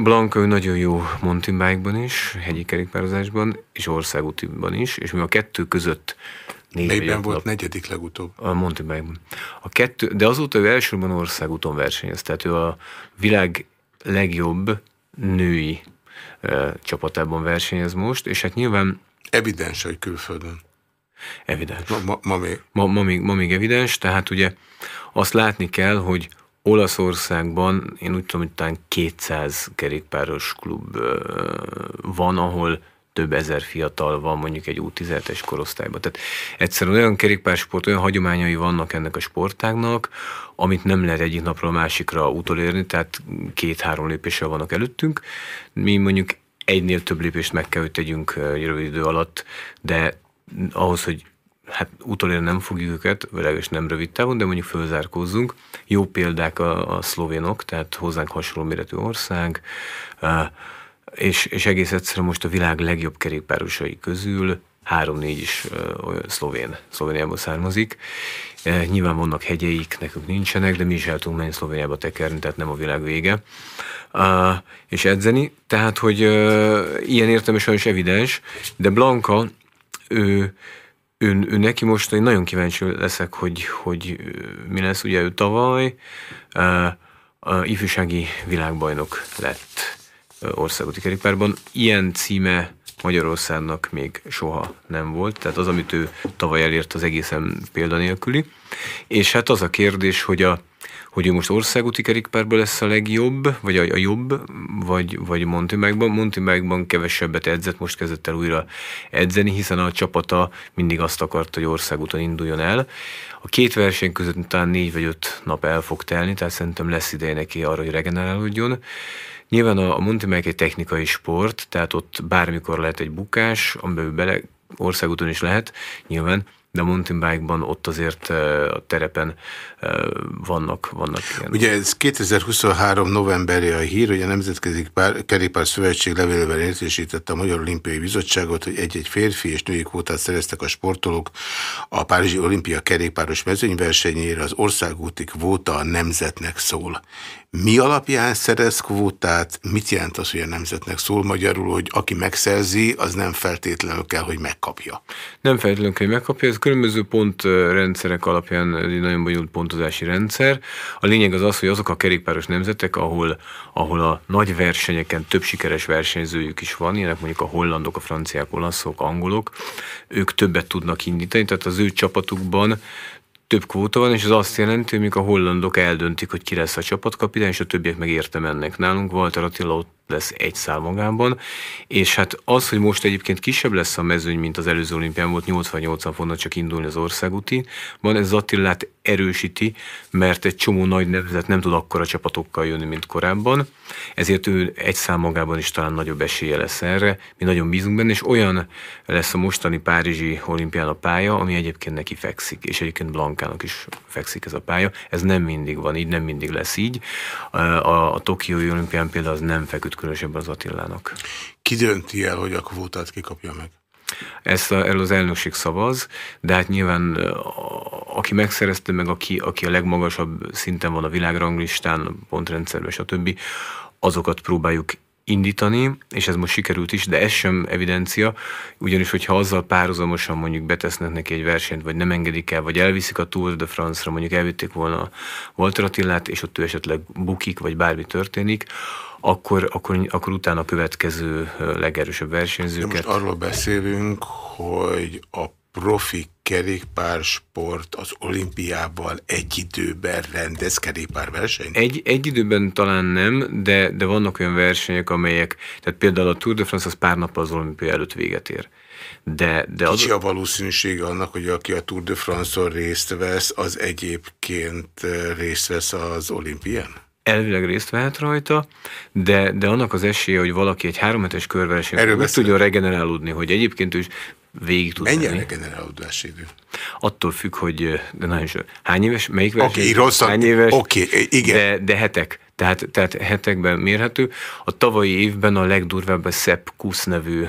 Blanka ő nagyon jó mountain bike-ban is, hegyi kerékpározásban, és országútiban is, és mi a kettő között négy Melyben volt nap, negyedik legutóbb? A mountain bike-ban. A kettő, de azóta ő elsősorban országúton versenyez, tehát ő a világ legjobb női csapatában versenyez most, és hát nyilván... Evidens, hogy külföldön. Evidens. Ma, ma, ma, még. Ma, ma, még, ma még evidens, tehát ugye azt látni kell, hogy Olaszországban én úgy tudom, hogy talán 200 kerékpáros klub van, ahol több ezer fiatal van mondjuk egy U17-es korosztályban. Tehát egyszerűen olyan kerékpársport, olyan hagyományai vannak ennek a sportágnak, amit nem lehet egyik napról a másikra utolérni, tehát két-három lépéssel vannak előttünk. Mi mondjuk egynél több lépést meg kell, hogy tegyünk rövid idő alatt, de ahhoz, hogy hát utolérni nem fogjuk őket, legalábbis nem rövid távon, de mondjuk fölzárkózzunk. Jó példák a, a szlovénok, tehát hozzánk hasonló méretű ország, és, és egész egyszerűen most a világ legjobb kerékpárosai közül három-négy is uh, szlovén, Szlovéniából származik. Uh, nyilván vannak hegyeik, nekünk nincsenek, de mi is el tudunk menni Szlovéniába tekerni, tehát nem a világ vége. És edzeni, tehát, hogy ilyen értelme sajnos evidens, de Blanka, ő, ő, ő neki most én nagyon kíváncsi leszek, hogy, hogy mi lesz, ugye ő tavaly a ifjúsági világbajnok lett országúti kerékpárban. Ilyen címe Magyarországnak még soha nem volt, tehát az, amit ő tavaly elért, az egészen példanélküli. És hát az a kérdés, hogy a hogy ő most országúti kerékpárban lesz a legjobb, vagy a, a jobb, vagy, vagy mountainbike-ban. Mountainbike-ban kevesebbet edzett, most kezdett el újra edzeni, hiszen a csapata mindig azt akarta, hogy országúton induljon el. A két verseny között talán négy vagy öt nap el fog telni, tehát szerintem lesz ideje neki arra, hogy regenerálódjon. Nyilván a, a bike egy technikai sport, tehát ott bármikor lehet egy bukás, amiben bele országúton is lehet, nyilván, de a mountain bike-ban ott azért a terepen vannak, vannak ilyen. Ugye ez 2023 novemberi a hír, hogy a Nemzetközi Kerékpár Szövetség levélben értésítette a Magyar Olimpiai Bizottságot, hogy egy-egy férfi és női kvótát szereztek a sportolók a Párizsi Olimpia kerékpáros mezőnyversenyére, az országúti kvóta a nemzetnek szól. Mi alapján szerez kvótát? Mit jelent az, hogy a nemzetnek szól magyarul, hogy aki megszerzi, az nem feltétlenül kell, hogy megkapja? Nem feltétlenül kell, hogy megkapja. Ez különböző pontrendszerek alapján egy nagyon bonyolult pontozási rendszer. A lényeg az az, hogy azok a kerékpáros nemzetek, ahol, ahol a nagy versenyeken több sikeres versenyzőjük is van, ilyenek mondjuk a hollandok, a franciák, olaszok, angolok, ők többet tudnak indítani, tehát az ő csapatukban több kvóta van, és az azt jelenti, hogy a hollandok eldöntik, hogy ki lesz a csapatkapitány, és a többiek meg érte mennek nálunk. Walter Attila ott lesz egy szál magában, és hát az, hogy most egyébként kisebb lesz a mezőny, mint az előző olimpián volt, 88-an fognak csak indulni az országúti, van ez Attilát erősíti, mert egy csomó nagy nevezet nem tud akkora csapatokkal jönni, mint korábban, ezért ő egy szám magában is talán nagyobb esélye lesz erre, mi nagyon bízunk benne, és olyan lesz a mostani Párizsi olimpián a pálya, ami egyébként neki fekszik, és egyébként Blankának is fekszik ez a pálya. Ez nem mindig van így, nem mindig lesz így. A, a, a Tokiói olimpián például az nem feküdt különösebben az Attilának. Ki dönti el, hogy a kvótát kikapja meg? Ezt a, erről az elnökség szavaz, de hát nyilván aki megszerezte meg, aki, aki a legmagasabb szinten van a világranglistán, pontrendszerben, stb., azokat próbáljuk indítani, és ez most sikerült is, de ez sem evidencia, ugyanis hogyha azzal párhuzamosan mondjuk betesznek neki egy versenyt, vagy nem engedik el, vagy elviszik a Tour de France-ra, mondjuk elvitték volna Walter Attilát, és ott ő esetleg bukik, vagy bármi történik, akkor, akkor, akkor utána a következő legerősebb versenyzőket. De most arról beszélünk, hogy a profi kerékpársport az olimpiával egy időben rendez kerékpárversenyt? Egy, egy időben talán nem, de, de vannak olyan versenyek, amelyek, tehát például a Tour de France az pár nap az olimpia előtt véget ér. De, de Kicsi az... a valószínűsége annak, hogy aki a Tour de France-on részt vesz, az egyébként részt vesz az olimpián? Elvileg részt vehet rajta, de, de annak az esélye, hogy valaki egy három hetes körversenyen úgy tudjon regenerálódni, hogy egyébként is végig tud Mennyi a regenerálódási idő? Attól függ, hogy de nagyon sok. Hány éves, melyik verseny? Oké, okay, Hány éves? Oké, okay, igen. De, de hetek. Tehát, tehát hetekben mérhető. A tavalyi évben a legdurvább a Sepp Kuss nevű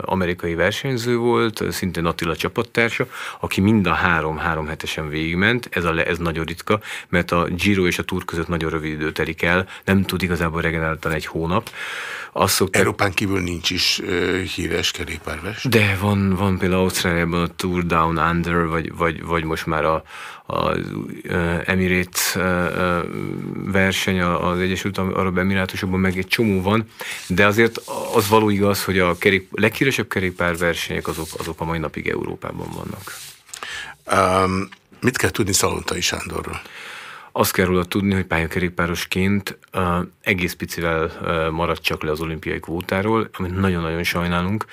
amerikai versenyző volt, szintén Attila csapattársa, aki mind a három-három hetesen végigment. Ez, a, ez nagyon ritka, mert a Giro és a Tour között nagyon rövid idő telik el, nem tud igazából regeneráltan egy hónap. Azt szokták... Európán kívül nincs is uh, híres kerékpárves. De van, van például Ausztráliában a Tour Down Under, vagy, vagy, vagy most már a, az Emirates verseny az Egyesült Arab Emirátusokban meg egy csomó van, de azért az való igaz, hogy a kerék, leghíresebb kerékpárversenyek azok, azok a mai napig Európában vannak. Um, mit kell tudni Szalontai Sándorról? Azt kell róla tudni, hogy pályakerékpárosként uh, egész picivel uh, maradt csak le az olimpiai kvótáról, amit nagyon-nagyon sajnálunk,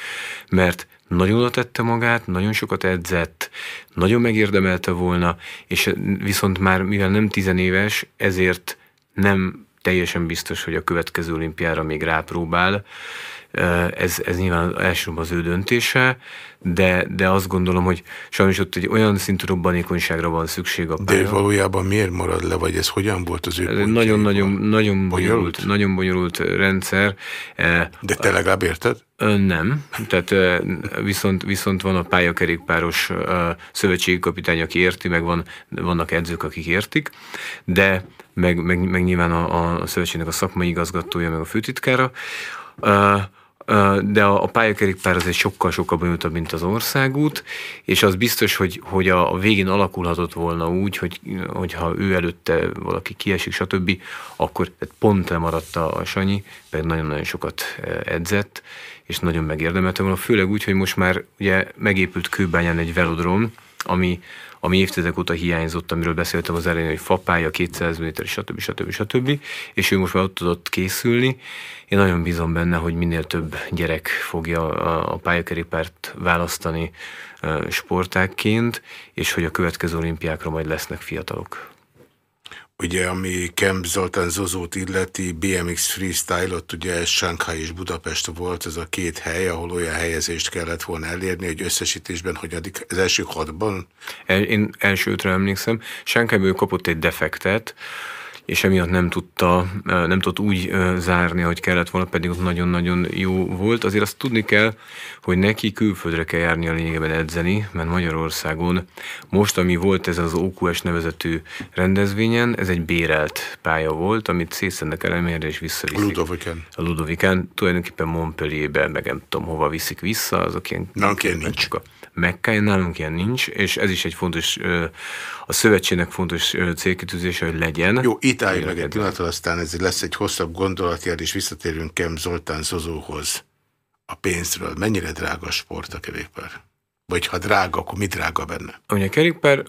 mert nagyon oda tette magát, nagyon sokat edzett, nagyon megérdemelte volna, és viszont már mivel nem tizenéves, ezért nem teljesen biztos, hogy a következő olimpiára még rápróbál. Ez, ez nyilván elsősorban az ő döntése, de, de azt gondolom, hogy sajnos ott egy olyan szintű robbanékonyságra van szükség a pálya. De valójában miért marad le, vagy ez hogyan volt az ő Nagyon-nagyon nagyon bonyolult, nagyon bonyolult rendszer. De te legalább érted? Nem, tehát viszont, viszont van a pályakerékpáros szövetségi kapitány, aki érti, meg van, vannak edzők, akik értik, de meg, meg, meg nyilván a, a szövetségnek a szakmai igazgatója, meg a főtitkára de a, pályakerékpár az egy sokkal-sokkal bonyolultabb, mint az országút, és az biztos, hogy, hogy a, a végén alakulhatott volna úgy, hogy, hogyha ő előtte valaki kiesik, stb., akkor pont lemaradt a Sanyi, pedig nagyon-nagyon sokat edzett, és nagyon megérdemelte volna, főleg úgy, hogy most már ugye megépült Kőbányán egy velodrom, ami ami évtizedek óta hiányzott, amiről beszéltem az elején, hogy fapája, 200 méter, stb. stb. stb. És ő most már ott tudott készülni. Én nagyon bízom benne, hogy minél több gyerek fogja a pályakerékpárt választani sportákként, és hogy a következő olimpiákra majd lesznek fiatalok. Ugye, ami Kemp Zoltán Zozót illeti, BMX Freestyle, ott ugye Shanghai és Budapest volt, ez a két hely, ahol olyan helyezést kellett volna elérni, hogy összesítésben, hogy addig az első hatban? Én első ötre emlékszem. Shanghai kapott egy defektet, és emiatt nem tudta, nem tudott úgy zárni, hogy kellett volna, pedig ott nagyon-nagyon jó volt. Azért azt tudni kell, hogy neki külföldre kell járni a lényegében edzeni, mert Magyarországon most, ami volt ez az OQS nevezetű rendezvényen, ez egy bérelt pálya volt, amit szétszennek elemérre és visszaviszik. A Ludoviken. A Ludoviken, tulajdonképpen Montpellierbe, meg nem tudom hova viszik vissza, azok ilyen... Ilyen nincs. A Mekkáján nálunk ilyen nincs, és ez is egy fontos, a szövetségnek fontos célkitűzése, hogy legyen. Jó, itt állj meg egy pillanatra, aztán ez lesz egy hosszabb gondolatjár, és visszatérünk Kem Zoltán Zozóhoz a pénzről. Mennyire drága a sport a kerékpár? Vagy ha drága, akkor mi drága benne? Ugye a kerékpár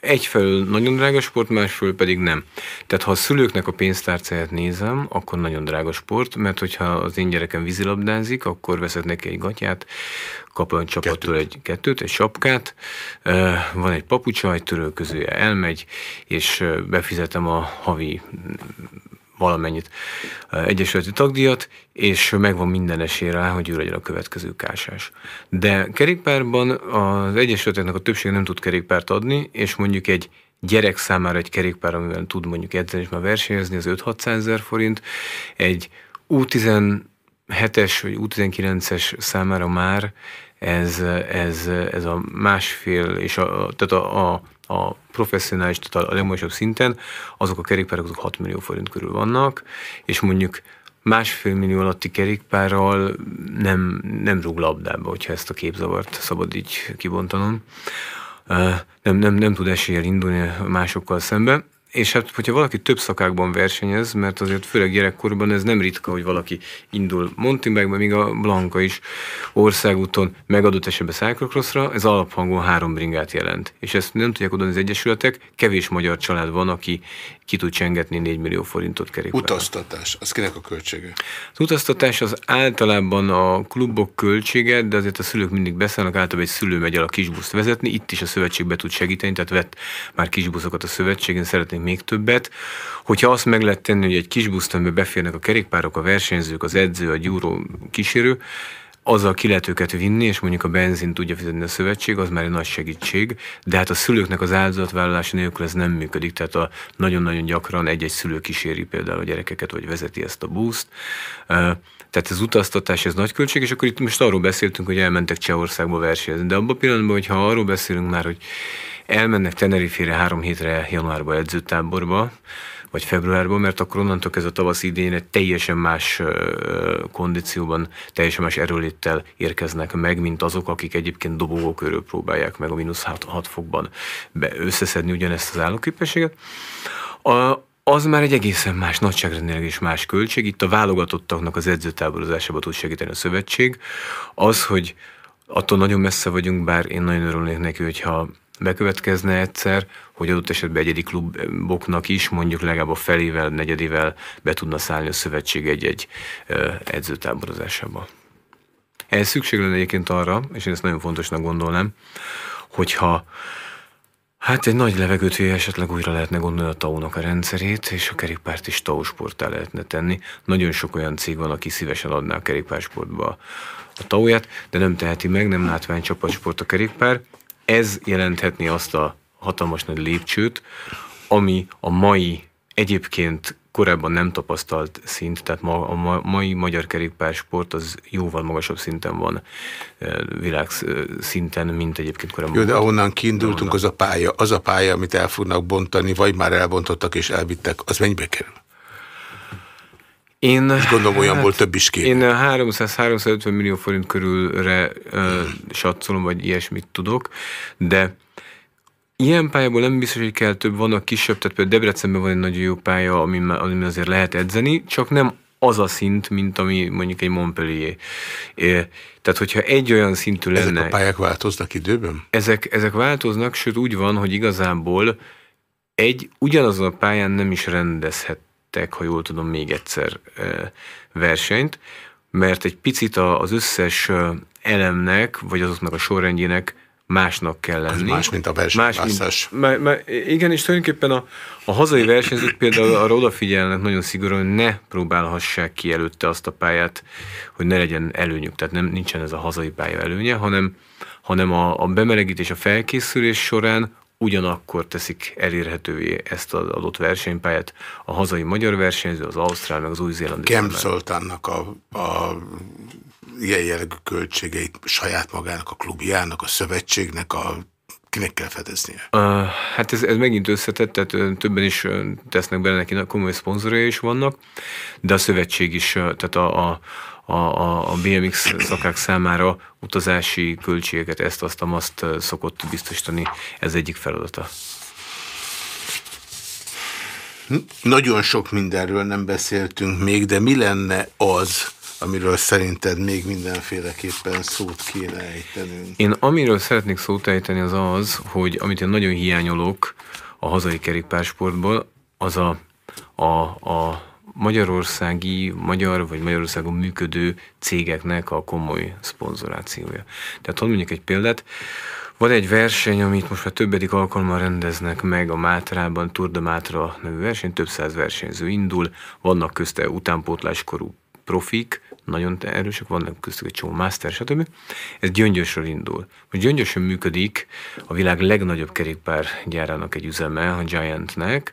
egyfelől nagyon drága sport, másfelől pedig nem. Tehát ha a szülőknek a pénztárcáját nézem, akkor nagyon drága sport, mert hogyha az én gyerekem vízilabdázik, akkor veszek neki egy gatyát, kap a csapattól egy kettőt, egy sapkát, van egy papucsa, egy törölközője elmegy, és befizetem a havi valamennyit egyesületi tagdíjat, és megvan minden esély rá, hogy ő legyen a következő kásás. De kerékpárban az egyesületeknek a többsége nem tud kerékpárt adni, és mondjuk egy gyerek számára egy kerékpár, amivel tud mondjuk edzeni és már versenyezni, az 5-600 ezer forint, egy U17-es vagy U19-es számára már ez, ez, ez a másfél, és a, tehát a, a, a professzionális, tehát a legmagasabb szinten, azok a kerékpárok azok 6 millió forint körül vannak, és mondjuk másfél millió alatti kerékpárral nem, nem rúg labdába, hogyha ezt a képzavart szabad így kibontanom. Nem, nem, nem tud eséllyel indulni másokkal szemben. És hát, hogyha valaki több szakákban versenyez, mert azért főleg gyerekkorban ez nem ritka, hogy valaki indul mountainbike míg a Blanka is országúton megadott esetben cyclocrossra, ez alaphangon három bringát jelent. És ezt nem tudják oda az egyesületek, kevés magyar család van, aki ki tud csengetni 4 millió forintot kerékpárra. Utaztatás, az kinek a költsége? Az utaztatás az általában a klubok költsége, de azért a szülők mindig beszélnek, általában egy szülő megy el a kisbuszt vezetni, itt is a szövetség be tud segíteni, tehát vett már kisbuszokat a szövetség, én szeretnék még többet. Hogyha azt meg lehet tenni, hogy egy kis busztönbe beférnek a kerékpárok, a versenyzők, az edző, a gyúró kísérő, azzal ki lehet őket vinni, és mondjuk a benzin tudja fizetni a szövetség, az már egy nagy segítség, de hát a szülőknek az áldozatvállalása nélkül ez nem működik, tehát a nagyon-nagyon gyakran egy-egy szülő kíséri például a gyerekeket, vagy vezeti ezt a buszt. Tehát az utaztatás, ez nagy költség, és akkor itt most arról beszéltünk, hogy elmentek Csehországba versenyezni. De abban a pillanatban, hogyha arról beszélünk már, hogy elmennek Tenerife-re három hétre januárba edzőtáborba, vagy februárban, mert akkor onnantól ez a tavasz idényre teljesen más kondícióban, teljesen más erőléttel érkeznek meg, mint azok, akik egyébként dobogó körül próbálják meg a mínusz 6 fokban be összeszedni ugyanezt az állóképességet. A, az már egy egészen más nagyságrendileg és más költség. Itt a válogatottaknak az edzőtáborozásába tud segíteni a szövetség. Az, hogy attól nagyon messze vagyunk, bár én nagyon örülnék neki, hogyha bekövetkezne egyszer, hogy adott esetben egyedi kluboknak is mondjuk legalább a felével, negyedével be tudna szállni a szövetség egy-egy edzőtáborozásába. Ez szükség lenne egyébként arra, és én ezt nagyon fontosnak gondolnám, hogyha Hát egy nagy levegőt véve esetleg újra lehetne gondolni a tau a rendszerét, és a kerékpárt is tau sportá lehetne tenni. Nagyon sok olyan cég van, aki szívesen adná a kerékpársportba a tau de nem teheti meg, nem látvány csapatsport a kerékpár. Ez jelenthetni azt a hatalmas nagy lépcsőt, ami a mai egyébként korábban nem tapasztalt szint, tehát ma, a mai magyar kerékpársport az jóval magasabb szinten van eh, világszinten, mint egyébként korábban. Jó, de ahonnan kiindultunk, az a pálya, az a pálya, amit el fognak bontani, vagy már elbontottak és elvittek, az mennyibe kerül? Én, és gondolom olyan hát, volt több is kéne. Én 300-350 millió forint körülre uh, satszolom, vagy ilyesmit tudok, de Ilyen pályából nem biztos, hogy kell több, vannak kisebb, tehát például Debrecenben van egy nagyon jó pálya, amin, amin azért lehet edzeni, csak nem az a szint, mint ami mondjuk egy Montpellier. É, tehát, hogyha egy olyan szintű lenne... Ezek a pályák változnak időben? Ezek, ezek változnak, sőt úgy van, hogy igazából egy ugyanazon a pályán nem is rendezhettek, ha jól tudom, még egyszer versenyt, mert egy picit az összes elemnek, vagy azoknak a sorrendjének másnak kell lenni. Az más, mint a versenyválasztás. Más, mint, igen, és tulajdonképpen a, a hazai versenyzők például arra odafigyelnek nagyon szigorúan, hogy ne próbálhassák ki előtte azt a pályát, hogy ne legyen előnyük. Tehát nem, nincsen ez a hazai pálya előnye, hanem, hanem a, a bemelegítés, a felkészülés során ugyanakkor teszik elérhetővé ezt az adott versenypályát a hazai magyar versenyző, az ausztrál, meg az új-zélandi. Kemp Zoltánnak a, a ilyen jellegű költségeit saját magának, a klubjának, a szövetségnek, a kinek kell fedeznie? Uh, hát ez, ez megint összetett, tehát többen is tesznek bele neki, komoly szponzorai is vannak, de a szövetség is, tehát a, a a, a, a BMX szakák számára utazási költségeket, ezt, azt, azt szokott biztosítani, ez egyik feladata. Nagyon sok mindenről nem beszéltünk még, de mi lenne az, amiről szerinted még mindenféleképpen szót kéne ejtenünk? Én amiről szeretnék szót ejteni az az, hogy amit én nagyon hiányolok a hazai kerékpársportból, az a, a, a magyarországi, magyar vagy Magyarországon működő cégeknek a komoly szponzorációja. Tehát hogy mondjuk egy példát, van egy verseny, amit most már többedik alkalommal rendeznek meg a Mátrában, Tour de Mátra nevű verseny, több száz versenyző indul, vannak közte utánpótláskorú profik, nagyon erősek, vannak köztük egy csomó master, stb. Ez gyöngyösről indul. Most gyöngyösön működik a világ legnagyobb kerékpárgyárának egy üzeme, a Giantnek,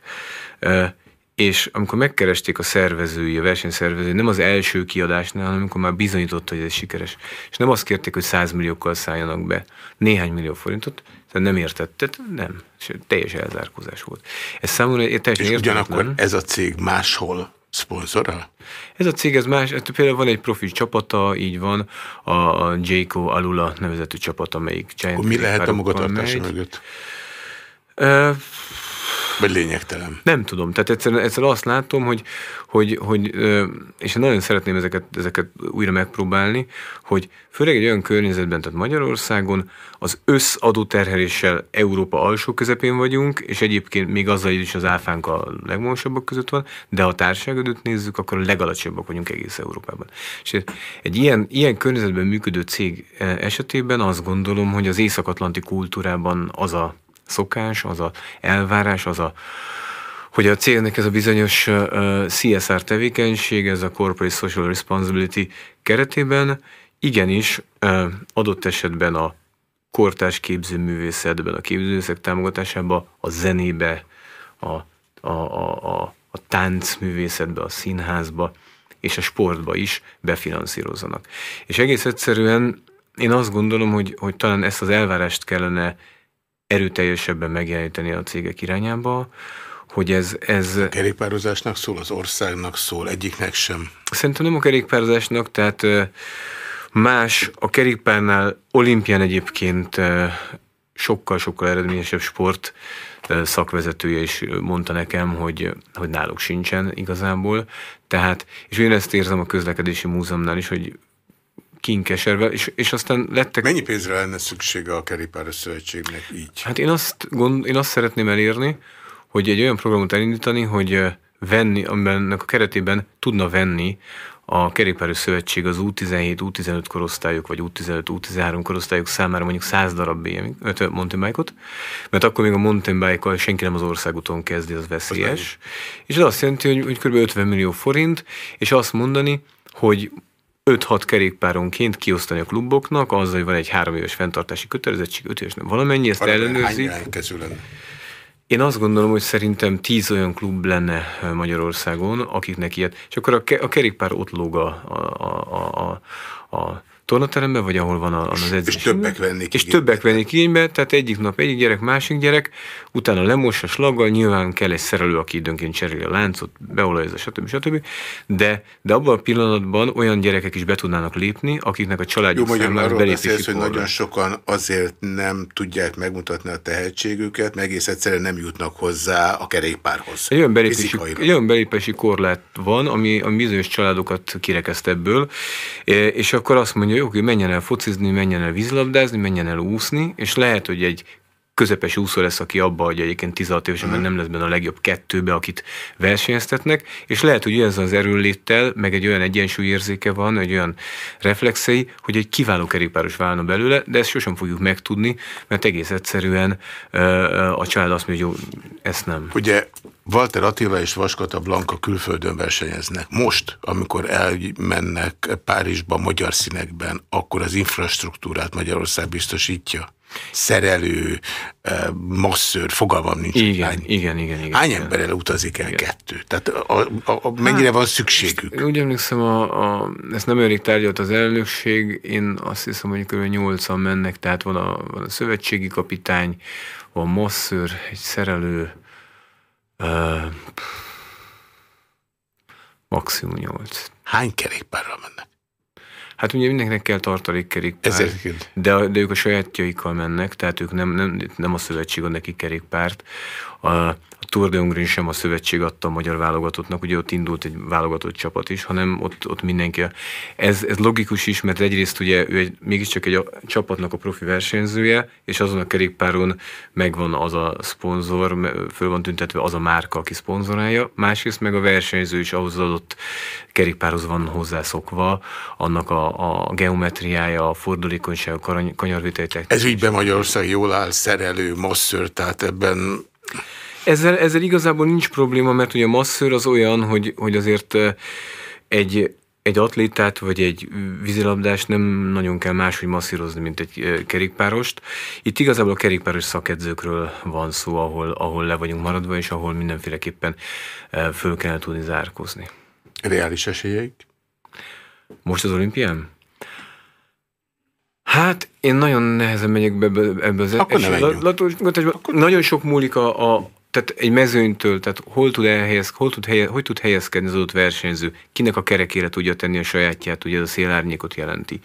és amikor megkeresték a szervezői, a versenyszervezői, nem az első kiadásnál, hanem amikor már bizonyította, hogy ez sikeres. És nem azt kérték, hogy 100 milliókkal szálljanak be, néhány millió forintot, tehát nem értettet, nem. És teljes elzárkózás volt. Ez számomra teljesen És ugyanakkor ez a cég máshol szponzora? Ez a cég, ez más, például van egy profi csapata, így van, a, a Jayco Alula nevezetű csapat, amelyik Giant Mi lehet a magatartása mögött? Uh, vagy lényegtelen? Nem tudom. Tehát egyszerűen, egyszerűen azt látom, hogy, hogy, hogy és nagyon szeretném ezeket, ezeket újra megpróbálni, hogy főleg egy olyan környezetben, tehát Magyarországon az összadóterheléssel Európa alsó közepén vagyunk, és egyébként még azzal is az áfánk a legmagasabbak között van, de ha a társadalmat nézzük, akkor a legalacsonyabbak vagyunk egész Európában. És egy ilyen, ilyen környezetben működő cég esetében azt gondolom, hogy az észak-atlanti kultúrában az a szokás, az a elvárás, az a hogy a cégnek ez a bizonyos CSR tevékenység, ez a Corporate Social Responsibility keretében igenis adott esetben a kortás képzőművészetben, a képzőművészek támogatásába, a zenébe, a, a, a, a, a táncművészetbe, a színházba és a sportba is befinanszírozzanak. És egész egyszerűen én azt gondolom, hogy, hogy talán ezt az elvárást kellene erőteljesebben megjeleníteni a cégek irányába, hogy ez... ez a kerékpározásnak szól, az országnak szól, egyiknek sem. Szerintem nem a kerékpározásnak, tehát más, a kerékpárnál olimpián egyébként sokkal-sokkal eredményesebb sport szakvezetője is mondta nekem, hogy, hogy náluk sincsen igazából. Tehát, és én ezt érzem a közlekedési múzeumnál is, hogy kinkeserve, és, és aztán lettek... Mennyi pénzre lenne szüksége a Kerékpáros Szövetségnek így? Hát én azt, gond, én azt szeretném elérni, hogy egy olyan programot elindítani, hogy venni, amiben a keretében tudna venni a Kerékpáros Szövetség az U17, U15 korosztályok, vagy U15, U13 korosztályok számára mondjuk 100 darab BM, mountain bike-ot, mert akkor még a mountain bike senki nem az országúton kezdi, az veszélyes. Az és ez azt jelenti, hogy, hogy kb. 50 millió forint, és azt mondani, hogy 5-6 kerékpáronként kiosztani a kluboknak, azzal, hogy van egy három éves fenntartási kötelezettség, 5 éves nem valamennyi, ezt ellenőrzik. Hány lenne? Én azt gondolom, hogy szerintem tíz olyan klub lenne Magyarországon, akiknek ilyet, és akkor a, a kerékpár ott lóg a, a, a, a, a tornateremben, vagy ahol van az edzés. És többek vennék És többek vennék igénybe, tehát egyik nap egyik gyerek, másik gyerek, utána lemos a slaggal, nyilván kell egy szerelő, aki időnként cseréli a láncot, beolajozza, stb. stb. De, de abban a pillanatban olyan gyerekek is be tudnának lépni, akiknek a családjuk Jó, számára arról beszélsz, hogy nagyon sokan azért nem tudják megmutatni a tehetségüket, meg egész egyszerűen nem jutnak hozzá a kerékpárhoz. Egy olyan belépési, egy olyan belépési korlát van, ami, ami bizonyos családokat kirekeszt ebből, és akkor azt mondja, jó, hogy menjen el focizni, menjen el vízlabdázni, menjen el úszni, és lehet, hogy egy közepes úszó lesz, aki abba, hogy egyébként 16 évesen uh-huh. nem lesz benne a legjobb kettőbe, akit versenyeztetnek, és lehet, hogy ez az erőléttel, meg egy olyan egyensúlyérzéke van, egy olyan reflexei, hogy egy kiváló kerékpáros válna belőle, de ezt sosem fogjuk megtudni, mert egész egyszerűen a család azt mondja, hogy jó, ezt nem. Ugye Walter Attila és Vaskata Blanka külföldön versenyeznek. Most, amikor elmennek Párizsba magyar színekben, akkor az infrastruktúrát Magyarország biztosítja? Szerelő, masszőr, fogalmam nincs. Igen, hány, igen, igen, igen. Hány emberrel utazik el igen. kettő? Tehát a, a, a, mennyire hát, van szükségük? Úgy emlékszem, a, a, ezt nem elég tárgyalt az elnökség, én azt hiszem, hogy kb. nyolcan mennek, tehát van a, van a szövetségi kapitány, van masszőr, egy szerelő, uh, maximum nyolc. Hány kerékpárral mennek? Hát ugye mindenkinek kell tartalékkerékpár, Ezért. de, de ők a sajátjaikkal mennek, tehát ők nem, nem, nem a szövetség ad neki kerékpárt. A, Tour de Hongrin sem a szövetség adta a magyar válogatottnak, ugye ott indult egy válogatott csapat is, hanem ott, ott mindenki. Ez, ez logikus is, mert egyrészt ugye ő egy, mégiscsak egy a, csapatnak a profi versenyzője, és azon a kerékpáron megvan az a szponzor, föl van tüntetve az a márka, aki szponzorálja, másrészt meg a versenyző is ahhoz adott kerékpárhoz van hozzászokva, annak a, a geometriája, a fordulékonyság, a kanyarviteli Ez ügyben Magyarország jól áll, szerelő, masször, tehát ebben ezzel, ezzel igazából nincs probléma, mert ugye a masszőr az olyan, hogy, hogy azért egy, egy atlétát vagy egy vízilabdást nem nagyon kell máshogy masszírozni, mint egy kerékpárost. Itt igazából a kerékpáros szakedzőkről van szó, ahol, ahol le vagyunk maradva, és ahol mindenféleképpen föl kell tudni zárkozni. Reális esélyeik? Most az olimpián? Hát én nagyon nehezen megyek be ebbe az Akkor esély. Nagyon sok múlik a, a, tehát egy mezőnytől, tehát hol tud, elhelyez, hol tud helye, hogy tud helyezkedni az adott versenyző, kinek a kerekére tudja tenni a sajátját, ugye ez a szélárnyékot jelenti,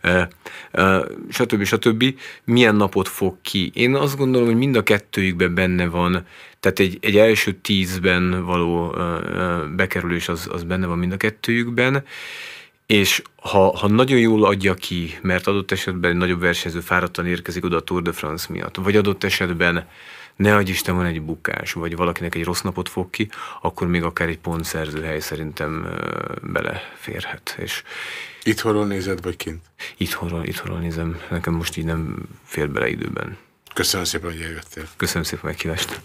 e, e, stb. stb. Milyen napot fog ki? Én azt gondolom, hogy mind a kettőjükben benne van, tehát egy, egy első tízben való e, bekerülés az, az benne van mind a kettőjükben, és ha, ha nagyon jól adja ki, mert adott esetben egy nagyobb versenyző fáradtan érkezik oda a Tour de France miatt, vagy adott esetben ne adj Isten van egy bukás, vagy valakinek egy rossz napot fog ki, akkor még akár egy pontszerző hely szerintem beleférhet. És Itthonról nézed, vagy kint? Itthonról, itthonról nézem. Nekem most így nem fér bele időben. Köszönöm szépen, hogy eljöttél. Köszönöm szépen a meghívást.